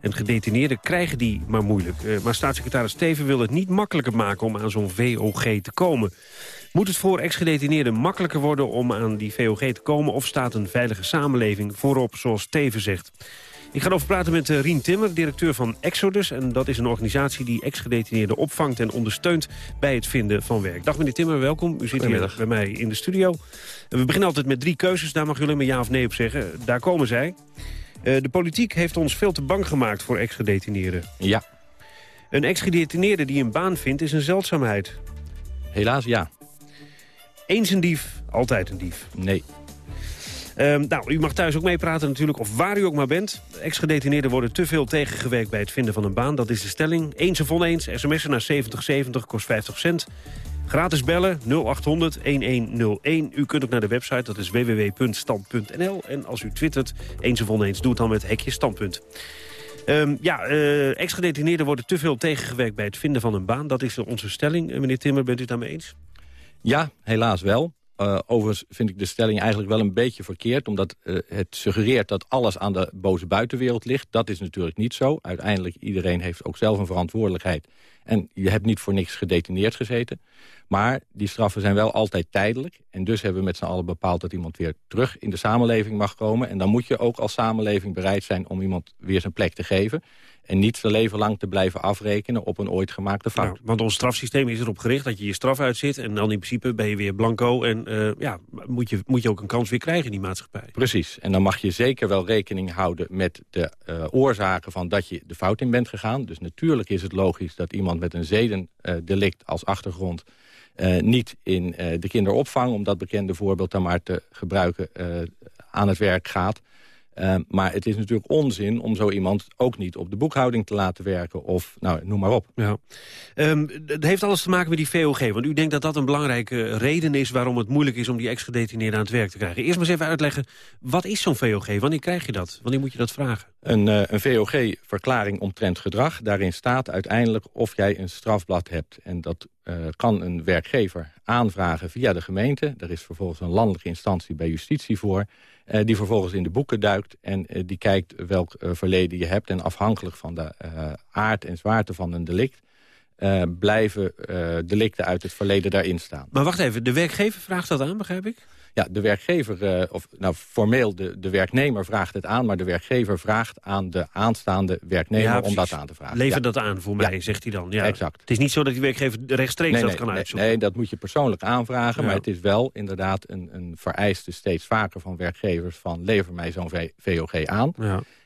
En gedetineerden krijgen die maar moeilijk. Uh, maar staatssecretaris Steven wil het niet makkelijker maken om aan zo'n VOG te komen. Moet het voor ex-gedetineerden makkelijker worden om aan die VOG te komen... of staat een veilige samenleving voorop, zoals Steven zegt? Ik ga erover praten met uh, Rien Timmer, directeur van Exodus. En dat is een organisatie die ex-gedetineerden opvangt en ondersteunt bij het vinden van werk. Dag meneer Timmer, welkom. U zit hier bij mij in de studio. En we beginnen altijd met drie keuzes, daar mag alleen maar ja of nee op zeggen. Daar komen zij. Uh, de politiek heeft ons veel te bang gemaakt voor ex-gedetineerden. Ja. Een ex-gedetineerde die een baan vindt is een zeldzaamheid. Helaas ja. Eens een dief, altijd een dief. Nee. Um, nou, u mag thuis ook meepraten natuurlijk, of waar u ook maar bent. Ex-gedetineerden worden te veel tegengewerkt bij het vinden van een baan. Dat is de stelling. Eens of oneens, sms'en naar 7070 kost 50 cent. Gratis bellen 0800 1101. U kunt ook naar de website, dat is www.stand.nl. En als u twittert, eens of oneens, doe het dan met hekje standpunt. Um, ja, uh, ex-gedetineerden worden te veel tegengewerkt bij het vinden van een baan. Dat is onze stelling. Uh, meneer Timmer, bent u het daarmee eens? Ja, helaas wel. Uh, overigens vind ik de stelling eigenlijk wel een beetje verkeerd... omdat uh, het suggereert dat alles aan de boze buitenwereld ligt. Dat is natuurlijk niet zo. Uiteindelijk, iedereen heeft ook zelf een verantwoordelijkheid. En je hebt niet voor niks gedetineerd gezeten. Maar die straffen zijn wel altijd tijdelijk. En dus hebben we met z'n allen bepaald dat iemand weer terug in de samenleving mag komen. En dan moet je ook als samenleving bereid zijn om iemand weer zijn plek te geven. En niet zijn leven lang te blijven afrekenen op een ooit gemaakte fout. Nou, want ons strafsysteem is erop gericht dat je je straf uitzit... en dan in principe ben je weer blanco en eh, ja, moet, je, moet je ook een kans weer krijgen in die maatschappij. Precies. En dan mag je zeker wel rekening houden met de uh, oorzaken van dat je de fout in bent gegaan. Dus natuurlijk is het logisch dat iemand met een zedendelict als achtergrond... Uh, niet in de kinderopvang, om dat bekende voorbeeld dan maar te gebruiken, aan het werk gaat. Uh, maar het is natuurlijk onzin om zo iemand ook niet op de boekhouding te laten werken. Of, nou, noem maar op. Ja. Um, het heeft alles te maken met die VOG. Want u denkt dat dat een belangrijke reden is... waarom het moeilijk is om die ex-gedetineerden aan het werk te krijgen. Eerst maar eens even uitleggen, wat is zo'n VOG? Wanneer krijg je dat? Wanneer moet je dat vragen? Een, uh, een VOG-verklaring omtrent gedrag. Daarin staat uiteindelijk of jij een strafblad hebt. En dat uh, kan een werkgever aanvragen via de gemeente. Er is vervolgens een landelijke instantie bij justitie voor... Uh, die vervolgens in de boeken duikt en uh, die kijkt welk uh, verleden je hebt. En afhankelijk van de aard en zwaarte van een delict... blijven delicten uit het verleden daarin staan. Maar wacht even, de werkgever vraagt dat aan, begrijp ik? Ja, de werkgever, of nou formeel de, de werknemer vraagt het aan... maar de werkgever vraagt aan de aanstaande werknemer ja, om dat aan te vragen. Lever ja. dat aan voor mij, ja. zegt hij dan. Ja. Exact. Het is niet zo dat die werkgever rechtstreeks nee, dat nee, kan nee, uitzoeken. Nee, dat moet je persoonlijk aanvragen. Maar het is wel inderdaad een, een vereiste steeds vaker van werkgevers... van lever mij zo'n VOG aan.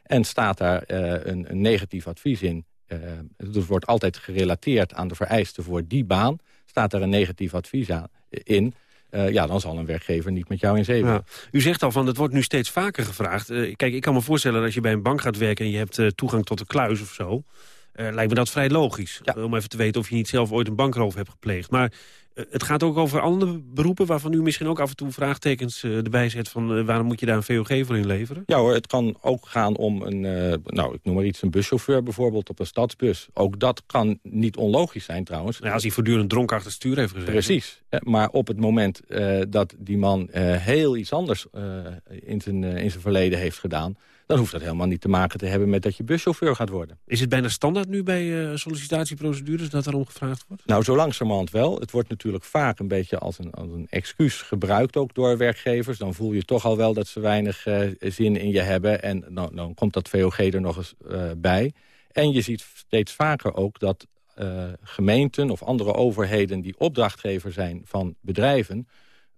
En staat daar uh, een, een, negatief advies in... Uh, het wordt altijd gerelateerd aan de vereisten voor die baan. Staat daar een negatief advies aan, in... Uh, ja, dan zal een werkgever niet met jou in zee ja. U zegt al van, het wordt nu steeds vaker gevraagd. Uh, kijk, ik kan me voorstellen dat als je bij een bank gaat werken... en je hebt uh, toegang tot de kluis of zo... lijkt me dat vrij logisch. Ja. Om even te weten of je niet zelf ooit een bankroof hebt gepleegd. Maar het gaat ook over andere beroepen... waarvan u misschien ook af en toe vraagtekens erbij zet... van waarom moet je daar een VOG voor inleveren? Ja hoor, het kan ook gaan om een, nou, ik noem maar iets, een buschauffeur bijvoorbeeld op een stadsbus. Ook dat kan niet onlogisch zijn trouwens. Ja, als hij voortdurend dronk achter het stuur heeft gezeten. Precies. Maar op het moment uh, dat die man uh, heel iets anders uh, in, zijn, in zijn verleden heeft gedaan... dan hoeft dat helemaal niet te maken te hebben met dat je buschauffeur gaat worden. Is het bijna standaard nu bij sollicitatieprocedures dat daarom gevraagd wordt? Nou, zo langzamerhand wel. Het wordt natuurlijk vaak een beetje als een, als een excuus gebruikt ook door werkgevers. Dan voel je toch al wel dat ze weinig zin in je hebben. En dan, dan komt dat VOG er nog eens bij. En je ziet steeds vaker ook dat uh, gemeenten of andere overheden die opdrachtgever zijn van bedrijven...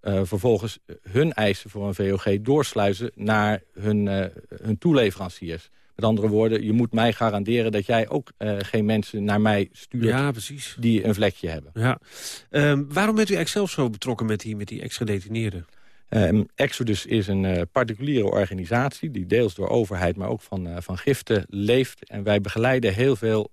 Uh, vervolgens hun eisen voor een VOG doorsluizen naar hun, uh, hun toeleveranciers. Met andere woorden, je moet mij garanderen dat jij ook geen mensen naar mij stuurt... Ja, precies. die een vlekje hebben. Ja. waarom bent u eigenlijk zelf zo betrokken met die, met die ex-gedetineerden? Um, Exodus is een particuliere organisatie die deels door overheid... maar ook van, van giften leeft. En wij begeleiden heel veel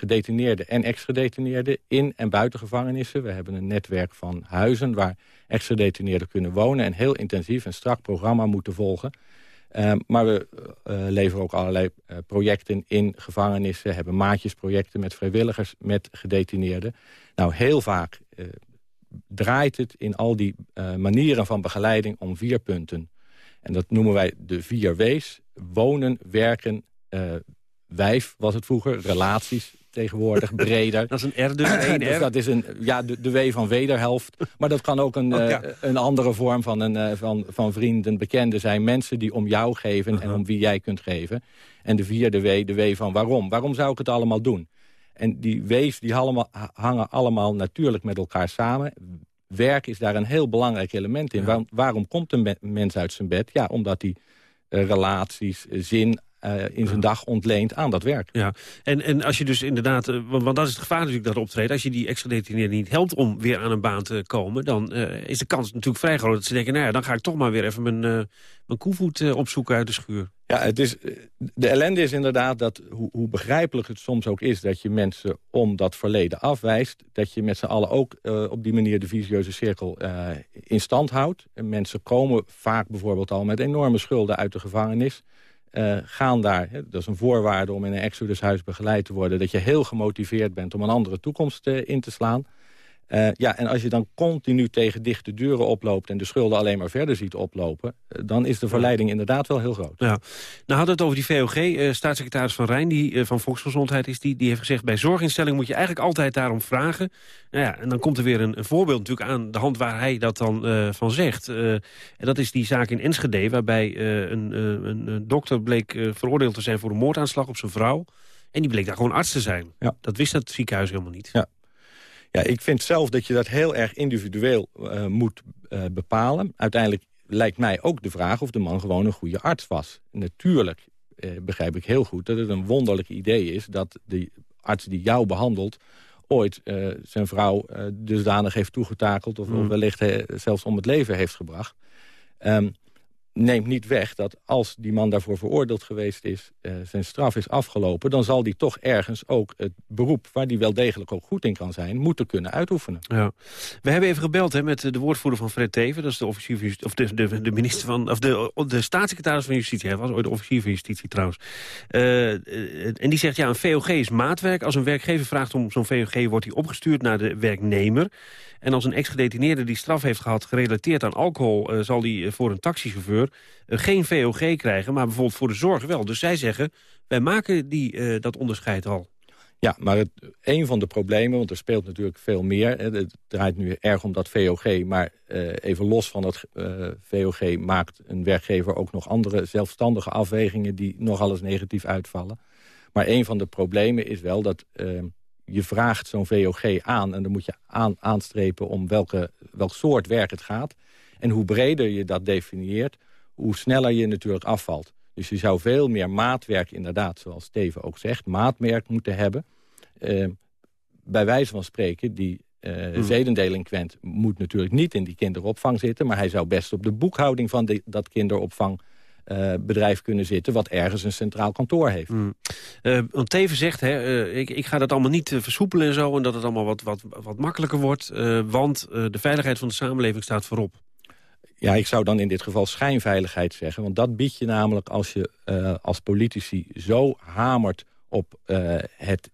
gedetineerden en ex-gedetineerden... in en buiten gevangenissen. We hebben een netwerk van huizen waar ex-gedetineerden kunnen wonen... en heel intensief een strak programma moeten volgen. Um, maar we leveren ook allerlei projecten in gevangenissen... hebben maatjesprojecten met vrijwilligers, met gedetineerden. Nou, heel vaak draait het in al die manieren van begeleiding om vier punten. En dat noemen wij de vier W's. Wonen, werken, wijf was het vroeger, relaties tegenwoordig, breder. Dat is een R dus, dus dat is een, ja, de, de W van wederhelft. Maar dat kan ook een, Oh, ja. uh, een andere vorm van, een, uh, van, van vrienden, bekenden zijn. Mensen die om jou geven Uh-huh. en om wie jij kunt geven. En de vierde W, de W van waarom. Waarom zou ik het allemaal doen? En die W's die allemaal, hangen allemaal natuurlijk met elkaar samen werk is daar een heel belangrijk element in. Waarom, waarom komt een mens uit zijn bed? Ja, omdat hij uh, relaties, zin uh, in zijn dag ontleent aan dat werk. Ja, en, en als je dus inderdaad, uh, want, want dat is het gevaar natuurlijk dat optreedt... als je die ex-gedetineerden niet helpt om weer aan een baan te komen... dan uh, is de kans natuurlijk vrij groot dat ze denken... nou ja, dan ga ik toch maar weer even mijn, mijn koevoet opzoeken uit de schuur. Ja, het is, de ellende is inderdaad dat, hoe, hoe, begrijpelijk het soms ook is... dat je mensen om dat verleden afwijst... dat je met z'n allen ook uh, op die manier de visieuze cirkel uh, in stand houdt. En mensen komen vaak bijvoorbeeld al met enorme schulden uit de gevangenis... Uh, gaan daar, hè, dat is een voorwaarde om in een exodushuis begeleid te worden... dat je heel gemotiveerd bent om een andere toekomst in te slaan... Uh, ja, en als je dan continu tegen dichte deuren oploopt... en de schulden alleen maar verder ziet oplopen... Uh, dan is de verleiding inderdaad wel heel groot. Ja. Nou hadden het over die VOG. Uh, staatssecretaris Van Rijn, die van Volksgezondheid is... Die, die heeft gezegd, bij zorginstelling moet je eigenlijk altijd daarom vragen. Nou ja, en dan komt er weer een, een voorbeeld natuurlijk aan de hand... waar hij dat dan van zegt. en dat is die zaak in Enschede... waarbij een, een, een, dokter bleek veroordeeld te zijn voor een moordaanslag op zijn vrouw... En die bleek daar gewoon arts te zijn. Ja. Dat wist dat ziekenhuis helemaal niet. Ja. Ja, ik vind zelf dat je dat heel erg individueel uh, moet uh, bepalen. Uiteindelijk lijkt mij ook de vraag of de man gewoon een goede arts was. Natuurlijk uh, begrijp ik heel goed dat het een wonderlijk idee is... dat de arts die jou behandelt ooit zijn vrouw dusdanig heeft toegetakeld... of, mm. wellicht zelfs om het leven heeft gebracht. Um, neemt niet weg dat als die man daarvoor veroordeeld geweest is... Uh, zijn straf is afgelopen... dan zal die toch ergens ook het beroep... waar die wel degelijk ook goed in kan zijn... moeten kunnen uitoefenen. Ja. We hebben even gebeld hè, met de woordvoerder van Fred Teven. Dat is de, officier of de, de, minister van, of de, de staatssecretaris van Justitie. Hij was ooit de officier van Justitie trouwens. Uh, en die zegt, ja, een VOG is maatwerk. Als een werkgever vraagt om zo'n VOG... wordt hij opgestuurd naar de werknemer... En als een ex-gedetineerde die straf heeft gehad gerelateerd aan alcohol... Zal die voor een taxichauffeur geen VOG krijgen, maar bijvoorbeeld voor de zorg wel. Dus zij zeggen, wij maken die, uh, dat onderscheid al. Ja, maar het, een van de problemen, want er speelt natuurlijk veel meer... Het draait nu erg om dat VOG, maar even los van dat VOG... maakt een werkgever ook nog andere zelfstandige afwegingen... die nogal eens negatief uitvallen. Maar een van de problemen is wel dat je vraagt zo'n VOG aan... en dan moet je aan, aanstrepen om welke, welk soort werk het gaat. En hoe breder je dat definieert, hoe sneller je natuurlijk afvalt. Dus je zou veel meer maatwerk, inderdaad, zoals Steven ook zegt... maatwerk moeten hebben. Uh, bij wijze van spreken, die uh, mm. zedendelinquent moet natuurlijk niet in die kinderopvang zitten... maar hij zou best op de boekhouding van de, dat kinderopvang uh, bedrijf kunnen zitten... wat ergens een centraal kantoor heeft. Mm. Uh, want Teven zegt, hè, uh, ik, ik ga dat allemaal niet versoepelen en zo... en dat het allemaal wat, wat, wat makkelijker wordt... want de veiligheid van de samenleving staat voorop. Ja, ik zou dan in dit geval schijnveiligheid zeggen. Want dat biedt je namelijk als je als politici zo hamert... op het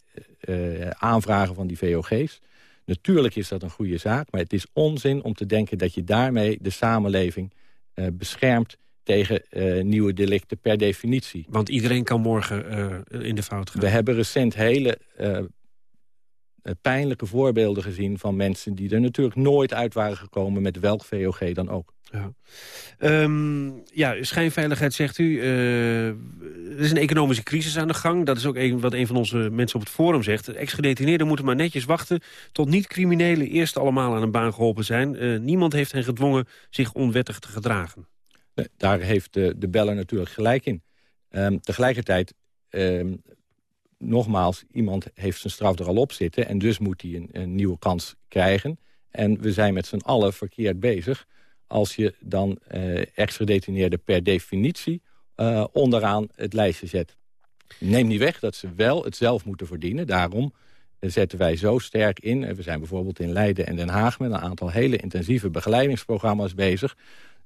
aanvragen van die VOG's... Natuurlijk is dat een goede zaak, maar het is onzin om te denken... dat je daarmee de samenleving beschermt tegen nieuwe delicten per definitie. Want iedereen kan morgen in de fout gaan. We hebben recent hele pijnlijke voorbeelden gezien van mensen... die er natuurlijk nooit uit waren gekomen met welk VOG dan ook. Ja, um, ja schijnveiligheid zegt u. er is een economische crisis aan de gang. Dat is ook een, wat een van onze mensen op het forum zegt. Ex-gedetineerden moeten maar netjes wachten... tot niet-criminelen eerst allemaal aan een baan geholpen zijn. niemand heeft hen gedwongen zich onwettig te gedragen. Daar heeft de, de beller natuurlijk gelijk in. Um, tegelijkertijd, um, nogmaals, iemand heeft zijn straf er al op zitten... en dus moet hij een, een nieuwe kans krijgen. En we zijn met z'n allen verkeerd bezig... als je dan uh, ex-gedetineerden per definitie uh, onderaan het lijstje zet. Neem niet weg dat ze wel het zelf moeten verdienen. Daarom zetten wij zo sterk in. We zijn bijvoorbeeld in Leiden en Den Haag... met een aantal hele intensieve begeleidingsprogramma's bezig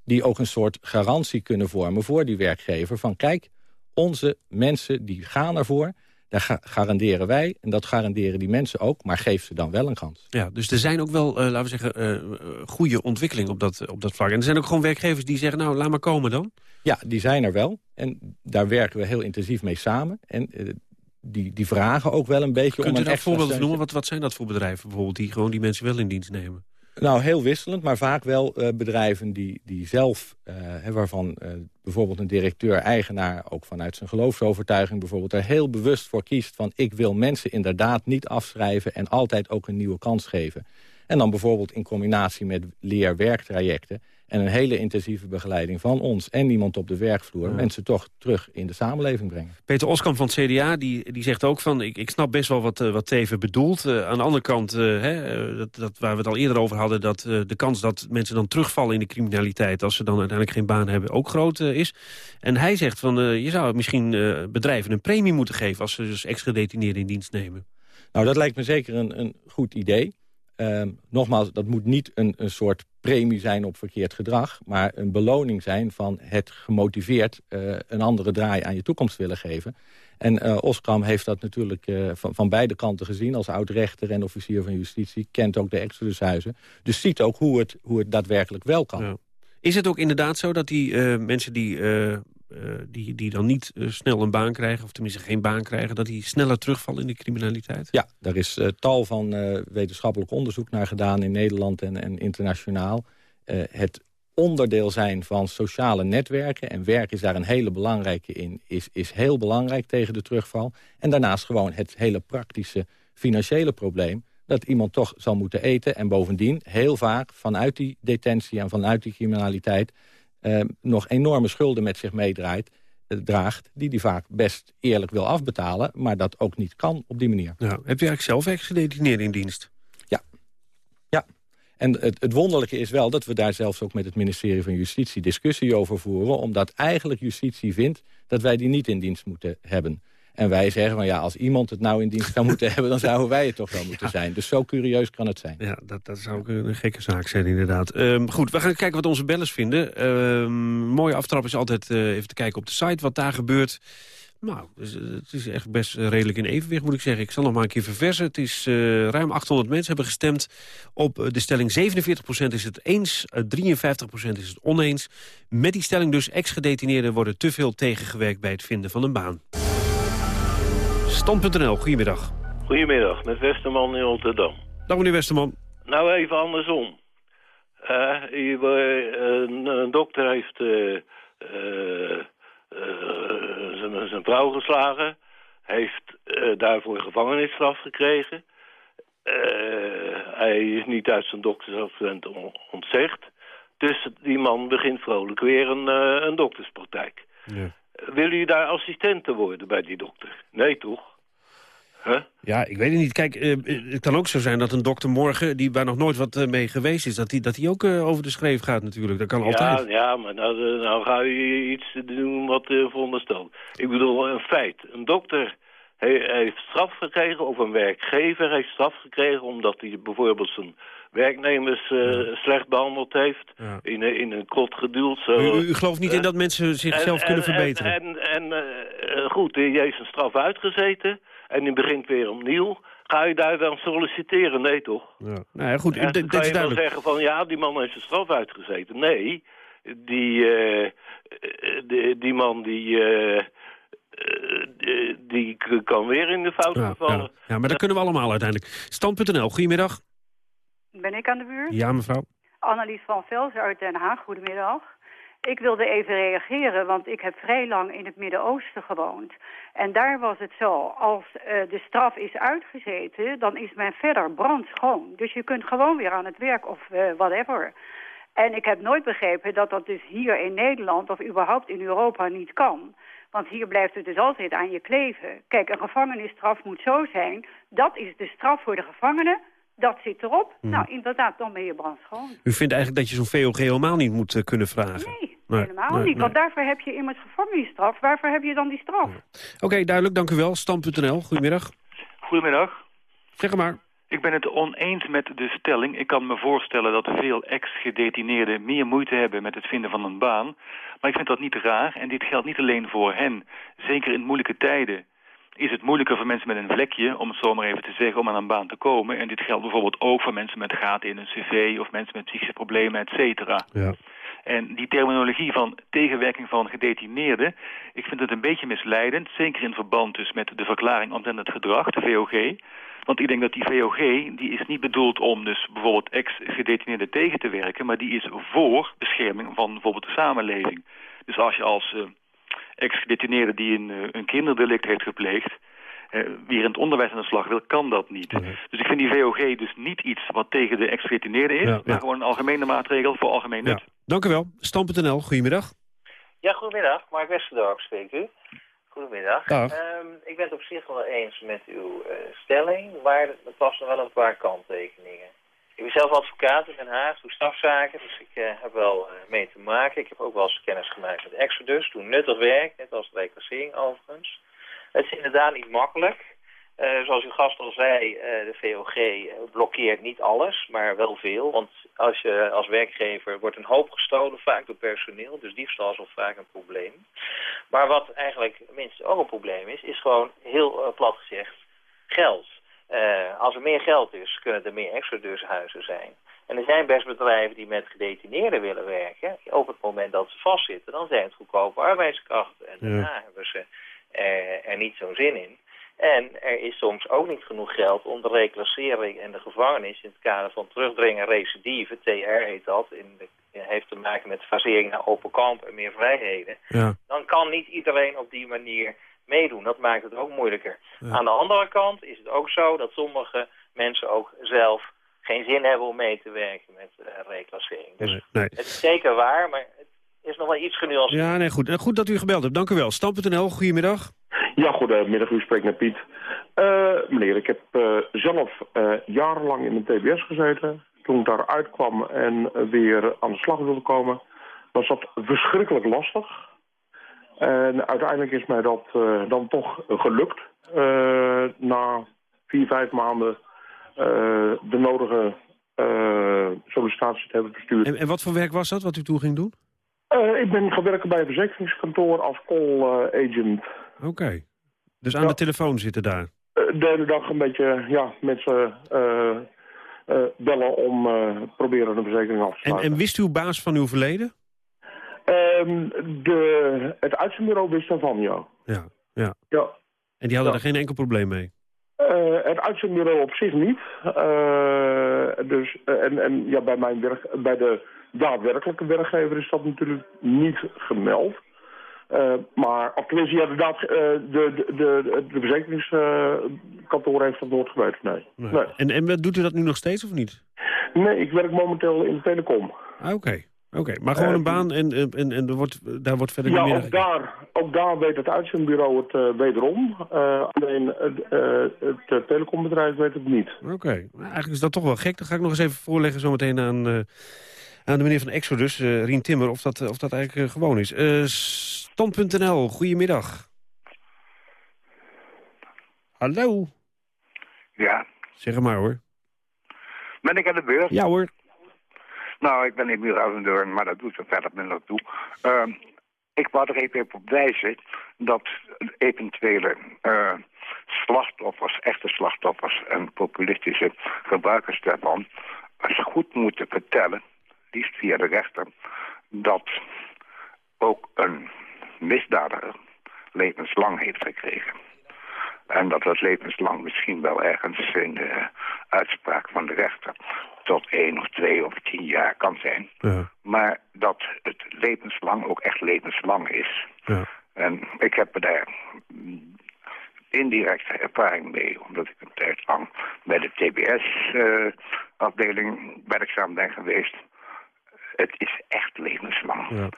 die ook een soort garantie kunnen vormen voor die werkgever. Van kijk, onze mensen die gaan ervoor, daar garanderen wij. En dat garanderen die mensen ook, maar geef ze dan wel een kans. Ja, dus er zijn ook wel, uh, laten we zeggen, uh, goede ontwikkelingen op dat, op dat vlak. En er zijn ook gewoon werkgevers die zeggen, nou, laat maar komen dan. Ja, die zijn er wel. En daar werken we heel intensief mee samen. En uh, die, die vragen ook wel een beetje... Kunt om u daar voorbeelden noemen? Wat, wat zijn dat voor bedrijven bijvoorbeeld... die gewoon die mensen wel in dienst nemen? Nou, heel wisselend, maar vaak wel uh, bedrijven die, die zelf... Uh, waarvan uh, bijvoorbeeld een directeur-eigenaar... ook vanuit zijn geloofsovertuiging bijvoorbeeld... er heel bewust voor kiest van... ik wil mensen inderdaad niet afschrijven... en altijd ook een nieuwe kans geven. En dan bijvoorbeeld in combinatie met leer-werktrajecten... en een hele intensieve begeleiding van ons en iemand op de werkvloer... Ja. mensen toch terug in de samenleving brengen. Peter Oskamp van het CDA die, die zegt ook van... ik, ik snap best wel wat, uh, wat Teven bedoelt. Uh, aan de andere kant, uh, hè, dat, dat, waar we het al eerder over hadden... dat de kans dat mensen dan terugvallen in de criminaliteit... als ze dan uiteindelijk geen baan hebben, ook groot is. En hij zegt van, je zou misschien bedrijven een premie moeten geven... als ze dus ex-gedetineerden in dienst nemen. Nou, dat lijkt me zeker een, een goed idee. Uh, nogmaals, dat moet niet een, een soort premie zijn op verkeerd gedrag... maar een beloning zijn van het gemotiveerd uh, een andere draai aan je toekomst willen geven. En uh, Oskam heeft dat natuurlijk uh, van, van beide kanten gezien... als oud-rechter en officier van justitie, kent ook de Exodushuizen. Dus ziet ook hoe het, hoe het daadwerkelijk wel kan. Is het ook inderdaad zo dat die mensen die die, die dan niet uh, snel een baan krijgen... of tenminste geen baan krijgen... dat die sneller terugvallen in de criminaliteit? Ja, daar is uh, tal van wetenschappelijk onderzoek naar gedaan... in Nederland en, en internationaal. het onderdeel zijn van sociale netwerken. En werk is daar een hele belangrijke in. Is, is heel belangrijk tegen de terugval. En daarnaast gewoon het hele praktische financiële probleem dat iemand toch zal moeten eten. En bovendien heel vaak vanuit die detentie en vanuit die criminaliteit... Eh, nog enorme schulden met zich meedraait, eh, draagt... die die vaak best eerlijk wil afbetalen... maar dat ook niet kan op die manier. Ja. Heb je eigenlijk zelf ex-gedetineerd in dienst? Ja. Ja. En het, het wonderlijke is wel dat we daar zelfs ook met het ministerie van Justitie... discussie over voeren, omdat eigenlijk justitie vindt... dat wij die niet in dienst moeten hebben. En wij zeggen van ja, als iemand het nou in dienst zou moeten hebben... dan zouden wij het toch wel moeten zijn. Dus zo curieus kan het zijn. Ja, dat, dat zou ook een gekke zaak zijn inderdaad. Ehm, goed, we gaan kijken wat onze bellers vinden. Ehm, mooie aftrap is altijd uh, even te kijken op de site wat daar gebeurt. Nou, dus, uh, het is echt best uh, redelijk in evenwicht, moet ik zeggen. Ik zal nog maar een keer verversen. Het is uh, ruim 800 mensen hebben gestemd op de stelling. 47% is het eens, 53% is het oneens. Met die stelling dus, ex-gedetineerden worden te veel tegengewerkt bij het vinden van een baan. Stand.nl, goedemiddag. Goedemiddag, met Westerman in Rotterdam. Dag meneer Westerman. Nou even andersom. Uh, een, een, dokter heeft uh, uh, zijn vrouw geslagen. Heeft daarvoor gevangenisstraf gekregen. hij is niet uit zijn doktersadvies ontzegd. Dus die man begint vrolijk weer een, een dokterspraktijk. Ja. Wil u daar assistenten worden bij die dokter? Nee, toch? Huh? Ja, ik weet het niet. Kijk, uh, het kan ook zo zijn dat een dokter morgen... die waar nog nooit wat uh, mee geweest is... dat die, dat die ook uh, over de schreef gaat natuurlijk. Dat kan ja, altijd. Ja, maar nou, nou ga je iets doen wat veronderstelt. Ik bedoel, een feit. Een dokter heeft straf gekregen... of een werkgever heeft straf gekregen... omdat hij bijvoorbeeld zijn werknemers ja. slecht behandeld heeft. Ja. In, in een kot geduwd. Zo. U, u, gelooft niet in dat mensen zichzelf en, kunnen en, verbeteren? En, en, en goed, hij heeft zijn straf uitgezeten en die begint weer opnieuw. Ga je daar dan solliciteren? Nee, toch? Ja. Nou ja, goed. En dan kan je wel zeggen van, ja, die man heeft zijn straf uitgezeten. Nee, die, uh, die, die, man die... Uh, die kan weer in de fout vallen. Ja, ja, maar dat kunnen we allemaal uiteindelijk. Stand.nl, goedemiddag. Ben ik aan de buurt? Ja, mevrouw. Annelies van Vels uit Den Haag, goedemiddag. Ik wilde even reageren, want ik heb vrij lang in het Midden-Oosten gewoond. En daar was het zo, als uh, de straf is uitgezeten, dan is men verder brandschoon. Dus je kunt gewoon weer aan het werk of uh, whatever. En ik heb nooit begrepen dat dat dus hier in Nederland of überhaupt in Europa niet kan. Want hier blijft het dus altijd aan je kleven. Kijk, een gevangenisstraf moet zo zijn, dat is de straf voor de gevangenen dat zit erop. Hmm. Nou, inderdaad, dan ben je brandschoon. U vindt eigenlijk dat je zo'n VOG helemaal niet moet uh, kunnen vragen? Nee, nee helemaal nee, niet. Nee. Want daarvoor heb je immers gevangenisstraf. Waarvoor heb je dan die straf? Oké, okay, duidelijk. Dank u wel. Stam.nl. Goedemiddag. Goedemiddag. Zeg maar. Ik ben het oneens met de stelling. Ik kan me voorstellen dat veel ex-gedetineerden meer moeite hebben met het vinden van een baan. Maar ik vind dat niet raar. En dit geldt niet alleen voor hen. Zeker in moeilijke tijden is het moeilijker voor mensen met een vlekje, om het zo maar even te zeggen, om aan een baan te komen. En dit geldt bijvoorbeeld ook voor mensen met gaten in een cv of mensen met psychische problemen, et cetera. Ja. En die terminologie van tegenwerking van gedetineerden, ik vind het een beetje misleidend. Zeker in verband dus met de verklaring omtrent het gedrag, de VOG. Want ik denk dat die VOG, die is niet bedoeld om dus bijvoorbeeld ex-gedetineerden tegen te werken, maar die is voor bescherming van bijvoorbeeld de samenleving. Dus als je als uh, ex-gedetineerde die een, uh, een kinderdelict heeft gepleegd... Uh, weer in het onderwijs aan de slag wil, kan dat niet. Nee. Dus ik vind die VOG dus niet iets wat tegen de ex-gedetineerde is... Ja, maar gewoon een algemene maatregel voor algemeen nut. Ja. Dank u wel. Stam.nl, goedemiddag. Ja, goedemiddag. Mark Westerdorp spreekt u. Goedemiddag. Dag. Um, ik ben het op zich wel eens met uw uh, stelling, maar er passen wel een paar kanttekeningen. Ik ben zelf advocaat in Den Haag, doe strafzaken, dus ik uh, heb wel uh, mee te maken. Ik heb ook wel eens kennis gemaakt met Exodus, doe nuttig werk, net als de reclassering overigens. Het is inderdaad niet makkelijk. Uh, zoals uw gast al zei, de VOG blokkeert niet alles, maar wel veel. Want als je als werkgever wordt een hoop gestolen, vaak door personeel, dus diefstal is al vaak een probleem. Maar wat eigenlijk minstens ook een probleem is, is gewoon heel plat gezegd geld. Als er meer geld is, kunnen er meer exodushuizen zijn. En er zijn best bedrijven die met gedetineerden willen werken. Op het moment dat ze vastzitten, dan zijn het goedkope arbeidskrachten. En daarna ja. hebben ze er niet zo'n zin in. En er is soms ook niet genoeg geld om de reclassering en de gevangenis... in het kader van terugdringen recidive, TR heet dat, in de heeft te maken met fasering naar open kamp en meer vrijheden, Ja. dan kan niet iedereen op die manier meedoen. Dat maakt het ook moeilijker. Aan de andere kant is het ook zo dat sommige mensen ook zelf geen zin hebben om mee te werken met eh, reclassering. Dus Nee, nee. het is zeker waar, maar het is nog wel iets genuanceerd. Ja, nee, goed. En goed dat u gebeld hebt. Dank u wel. Stam.nl, goedemiddag. Ja, goedemiddag. U spreekt met Piet. Eh, meneer, ik heb eh, zelf eh, jarenlang in een TBS gezeten. Toen ik daaruit kwam en weer aan de slag wilde komen, was dat verschrikkelijk lastig. En uiteindelijk is mij dat dan toch gelukt. na vier, vijf maanden de nodige sollicitaties te hebben verstuurd. En, en wat voor werk was dat, wat u toen ging doen? Ik ben gaan werken bij een verzekeringskantoor als call agent. Oké. Dus aan de telefoon zitten daar. Eh, de hele dag een beetje ja, mensen eh, eh, bellen om proberen een verzekering af te En, sluiten. en wist uw baas van uw verleden? Ehm, de, het uitzendbureau wist daarvan, ja. Ja. ja. ja. En die hadden Ja. er geen enkel probleem mee? Het uitzendbureau op zich niet. Dus, en en ja, bij, mijn werk, bij de daadwerkelijke werkgever is dat natuurlijk niet gemeld. Eh, maar, of tenminste, ja, de, daad, eh, de, de, de, de verzekeringskantoor heeft dat nooit geweten, nee. Nee. Nee. En, en doet u dat nu nog steeds of niet? nee, ik werk momenteel in de telecom. Ah, Oké. Oké, maar gewoon Eh, een baan en, en, en, er wordt, daar wordt verder Ja, niet meer... ook daar, ook daar weet het uitzendbureau het eh, wederom. Eh, alleen eh, eh, het eh, telecombedrijf weet het niet. Oké, eigenlijk is dat toch wel gek. Dan ga ik nog eens even voorleggen zometeen aan, eh, aan de meneer van Exodus, eh Rien Timmer, of dat, of dat eigenlijk eh, gewoon is. Stand.nl, goedemiddag. Hallo. Ja, Zeg maar hoor. ben ik aan de beurt? Ja hoor. Nou, ik ben niet meer aan de deur, maar dat doet er verder minder toe. Ehm, ik wou er even op wijzen dat eventuele eh, slachtoffers, echte slachtoffers en populistische gebruikers daarvan, ze goed moeten vertellen, liefst via de rechter, dat ook een misdadiger levenslang heeft gekregen. En dat dat levenslang misschien wel ergens in de uitspraak van de rechter tot één of twee of tien jaar kan zijn. Ja. Maar dat het levenslang ook echt levenslang is. Ja. En ik heb er daar indirecte ervaring mee, omdat ik een tijd lang bij de TBS-afdeling werkzaam ben geweest. Het is echt levenslang. Ja.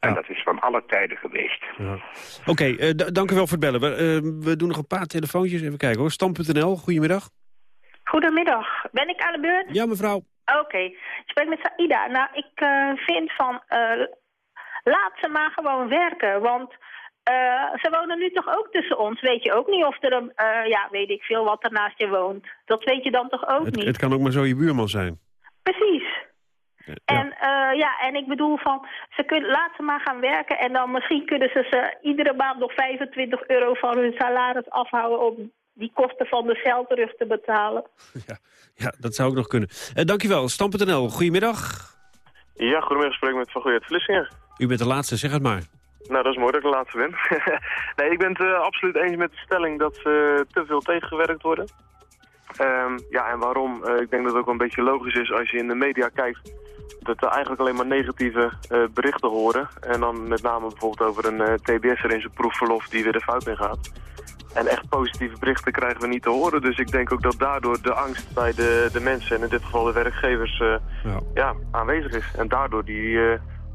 En dat is van alle tijden geweest. Ja. Oké, eh, dank u wel voor het bellen. We, eh, we doen nog een paar telefoontjes. Even kijken hoor. Stam.nl, goedemiddag. Goedemiddag. Ben ik aan de beurt? Ja, mevrouw. Oké. Ik spreek met Saida. Nou, ik eh, vind van... eh, laat ze maar gewoon werken. Want eh, ze wonen nu toch ook tussen ons. Weet je ook niet of er een... eh, ja, weet ik veel wat er naast je woont. Dat weet je dan toch ook Het, niet? het kan ook maar zo je buurman zijn. Eh, ja, en ik bedoel van, ze kunnen, laat ze maar gaan werken en dan misschien kunnen ze ze iedere maand nog 25 euro van hun salaris afhouden om die kosten van de cel terug te betalen. Ja, dat zou ook nog kunnen. Uh, dankjewel. Stam.nl, goedemiddag. Ja, goedemiddag, spreek met Van Goeie Vlissingen. U bent de laatste, zeg het maar. Nou, dat is mooi dat ik de laatste ben. nee, ik ben het uh, absoluut eens met de stelling dat ze te veel tegengewerkt worden. Um, ja, en waarom? Uh, ik denk dat het ook een beetje logisch is als je in de media kijkt... dat er eigenlijk alleen maar negatieve uh, berichten horen. En dan met name bijvoorbeeld over een uh, TBS'er in zijn proefverlof die weer de fout in gaat. En echt positieve berichten krijgen we niet te horen. Dus ik denk ook dat daardoor de angst bij de, de mensen... en in dit geval de werkgevers, ja. ja. aanwezig is. En daardoor die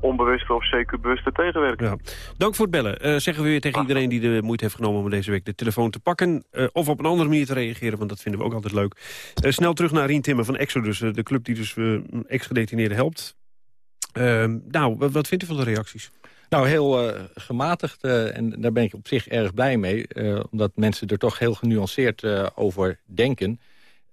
onbewuste of zeker bewuste tegenwerking. Ja. Dank voor het bellen. Uh, zeggen we weer tegen iedereen die de moeite heeft genomen om deze week de telefoon te pakken. Uh, of op een andere manier te reageren, want dat vinden we ook altijd leuk. Uh, snel terug naar Rien Timmer van Exodus, de club die dus ex-gedetineerden helpt. Ehm, nou, wat, wat vindt u van de reacties? Nou, heel uh, gematigd uh, en daar ben ik op zich erg blij mee. Uh, omdat mensen er toch heel genuanceerd over denken.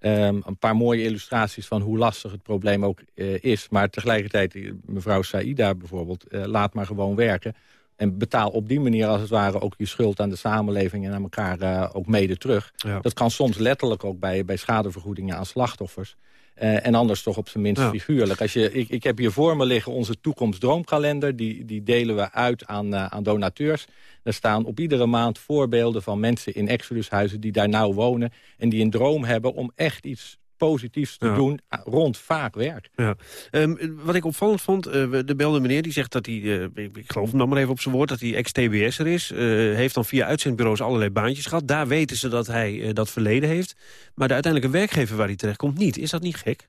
Um, een paar mooie illustraties van hoe lastig het probleem ook is. Maar tegelijkertijd, mevrouw Saida bijvoorbeeld, laat maar gewoon werken. En betaal op die manier als het ware ook je schuld aan de samenleving... en aan elkaar ook mede terug. Ja. Dat kan soms letterlijk ook bij, bij schadevergoedingen aan slachtoffers. Uh, en anders toch op zijn minst ja. figuurlijk. Als je, ik, ik heb hier voor me liggen onze toekomstdroomkalender. Die, die delen we uit aan, uh, aan donateurs. Daar staan op iedere maand voorbeelden van mensen in Exodushuizen... die daar nou wonen en die een droom hebben om echt iets positiefs te Ja. doen ah, rond vaak werk. Ja. Ehm, wat ik opvallend vond, eh, de belde meneer die zegt dat hij, eh, ik, ik geloof hem dan maar even op zijn woord, dat hij ex-TBS'er is. Eh, heeft dan via uitzendbureaus allerlei baantjes gehad. Daar weten ze dat hij eh, dat verleden heeft. Maar de uiteindelijke werkgever waar hij terecht komt niet. Is dat niet gek?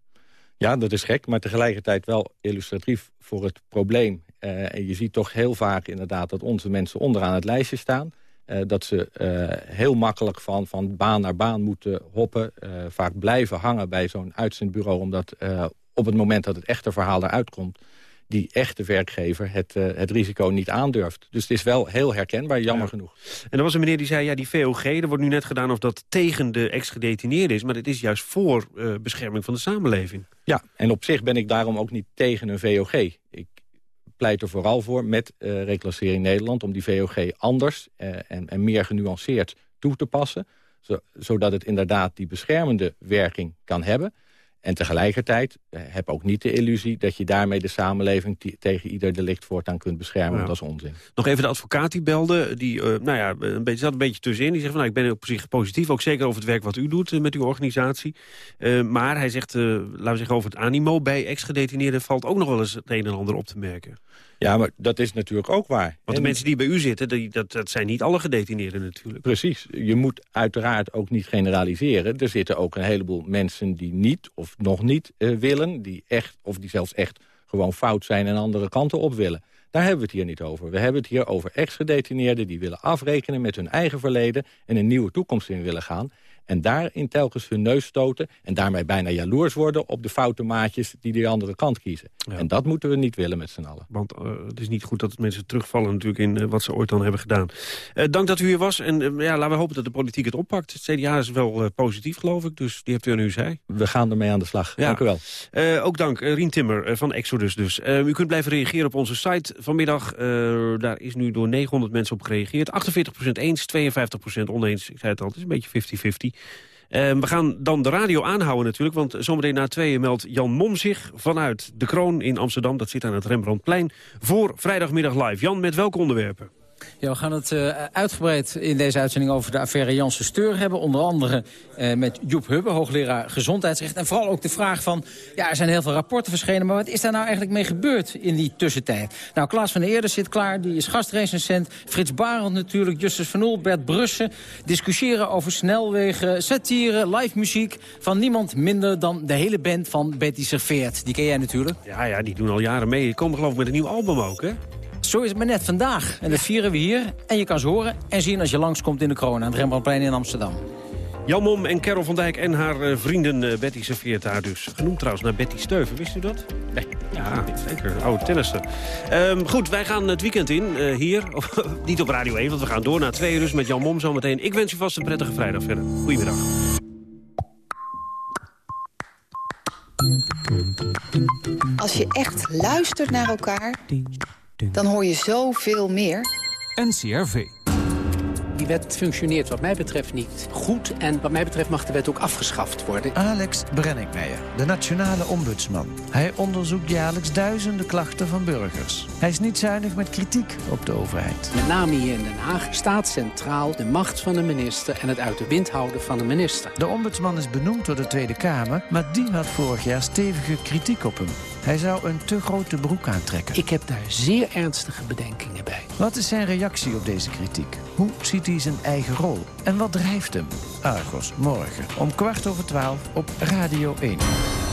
Ja, dat is gek, maar tegelijkertijd wel illustratief voor het probleem. Eh, en je ziet toch heel vaak inderdaad dat onze mensen onderaan het lijstje staan. Eh, dat ze eh, heel makkelijk van, van baan naar baan moeten hoppen. eh, vaak blijven hangen bij zo'n uitzendbureau. Omdat op het moment dat het echte verhaal eruit komt... die echte werkgever het, het risico niet aandurft. Dus het is wel heel herkenbaar, jammer genoeg. En er was een meneer die zei, ja, die VOG, er wordt nu net gedaan of dat tegen de ex-gedetineerde is. Maar het is juist voor bescherming van de samenleving. Ja, en op zich ben ik daarom ook niet tegen een VOG. Pleit er vooral voor met eh Reclassering Nederland... om die VOG anders eh, en, en meer genuanceerd toe te passen... Zo, zodat het inderdaad die beschermende werking kan hebben... En tegelijkertijd eh, heb ook niet de illusie dat je daarmee de samenleving tegen ieder delict voortaan kunt beschermen. Ja. Dat is onzin. Nog even de advocaat die belde, die eh, nou ja, een beetje, zat een beetje tussenin. Die zegt van, nou, ik ben op zich positief, ook zeker over het werk wat u doet eh, met uw organisatie. Maar hij zegt, laten we zeggen over het animo bij ex-gedetineerden... valt ook nog wel eens het een en ander op te merken. Ja, maar dat is natuurlijk ook waar. Want de En- mensen die bij u zitten, die, dat, dat zijn niet alle gedetineerden natuurlijk. Precies. Je moet uiteraard ook niet generaliseren. Er zitten ook een heleboel mensen die niet of nog niet eh, willen... die echt of die zelfs echt gewoon fout zijn en andere kanten op willen. Daar hebben we het hier niet over. We hebben het hier over ex-gedetineerden... die willen afrekenen met hun eigen verleden... en een nieuwe toekomst in willen gaan. En daarin telkens hun neus stoten... en daarmee bijna jaloers worden op de foute maatjes... die de andere kant kiezen. En dat moeten we niet willen met z'n allen. Want eh, het is niet goed dat mensen terugvallen natuurlijk in eh, wat ze ooit dan hebben gedaan. Eh, dank dat u hier was. En ja, laten we hopen dat de politiek het oppakt. Het CDA is wel positief, geloof ik. Dus die hebt u aan uw zij. We gaan ermee aan de slag. Ja. Dank u wel. Ook dank, Rien Timmer van Exodus dus. Eh, u kunt blijven reageren op onze site vanmiddag. Daar is nu door 900 mensen op gereageerd. 48% eens, 52% oneens. Ik zei het al, het is een beetje 50-50. Eh, we gaan dan de radio aanhouden natuurlijk, want zometeen na tweeën meldt Jan Mom zich vanuit De Kroon in Amsterdam. Dat zit aan het Rembrandtplein voor vrijdagmiddag live. Jan, met welke onderwerpen? Ja, we gaan het eh, uitgebreid in deze uitzending over de affaire Janssen Steur hebben. Onder andere eh, met Joep Hubbe, hoogleraar gezondheidsrecht. En vooral ook de vraag van, ja, er zijn heel veel rapporten verschenen... maar wat is daar nou eigenlijk mee gebeurd in die tussentijd? Nou, Klaas van der Eerder zit klaar, die is gastrecensent. Frits Barend natuurlijk, Justus van Oel, Bert Brussen. Discussiëren over snelwegen, satire, live muziek... van niemand minder dan de hele band van Betty Serveert. Die ken jij natuurlijk. Ja, ja, die doen al jaren mee. Die komen geloof ik met een nieuw album ook, hè? Zo is het maar net vandaag. En dat vieren we hier. En je kan ze horen en zien als je langskomt in de kroon... aan het Rembrandtplein in Amsterdam. Jan Mom en Carol van Dijk en haar eh, vrienden eh, Betty serveert daar dus. Genoemd trouwens naar Betty Steuven, wist u dat? Nee. Ja, zeker. Oude tennister. Ehm, goed, wij gaan het weekend in, eh, hier. Niet op Radio 1, want we gaan door naar twee uur dus met Jan Mom zometeen. Ik wens u vast een prettige vrijdag verder. Goedemiddag. Als je echt luistert naar elkaar, dan hoor je zoveel meer. NCRV. Die wet functioneert wat mij betreft niet goed. En wat mij betreft mag de wet ook afgeschaft worden. Alex Brenninkmeijer, de nationale ombudsman. Hij onderzoekt jaarlijks duizenden klachten van burgers. Hij is niet zuinig met kritiek op de overheid. Met name hier in Den Haag staat centraal de macht van de minister... en het uit de wind houden van de minister. De ombudsman is benoemd door de Tweede Kamer... maar die had vorig jaar stevige kritiek op hem. Hij zou een te grote broek aantrekken. Ik heb daar zeer ernstige bedenkingen bij. Wat is zijn reactie op deze kritiek? Hoe ziet hij zijn eigen rol? En wat drijft hem? Argos, morgen om kwart over twaalf op Radio 1.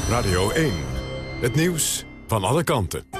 Radio 1. Het nieuws van alle kanten.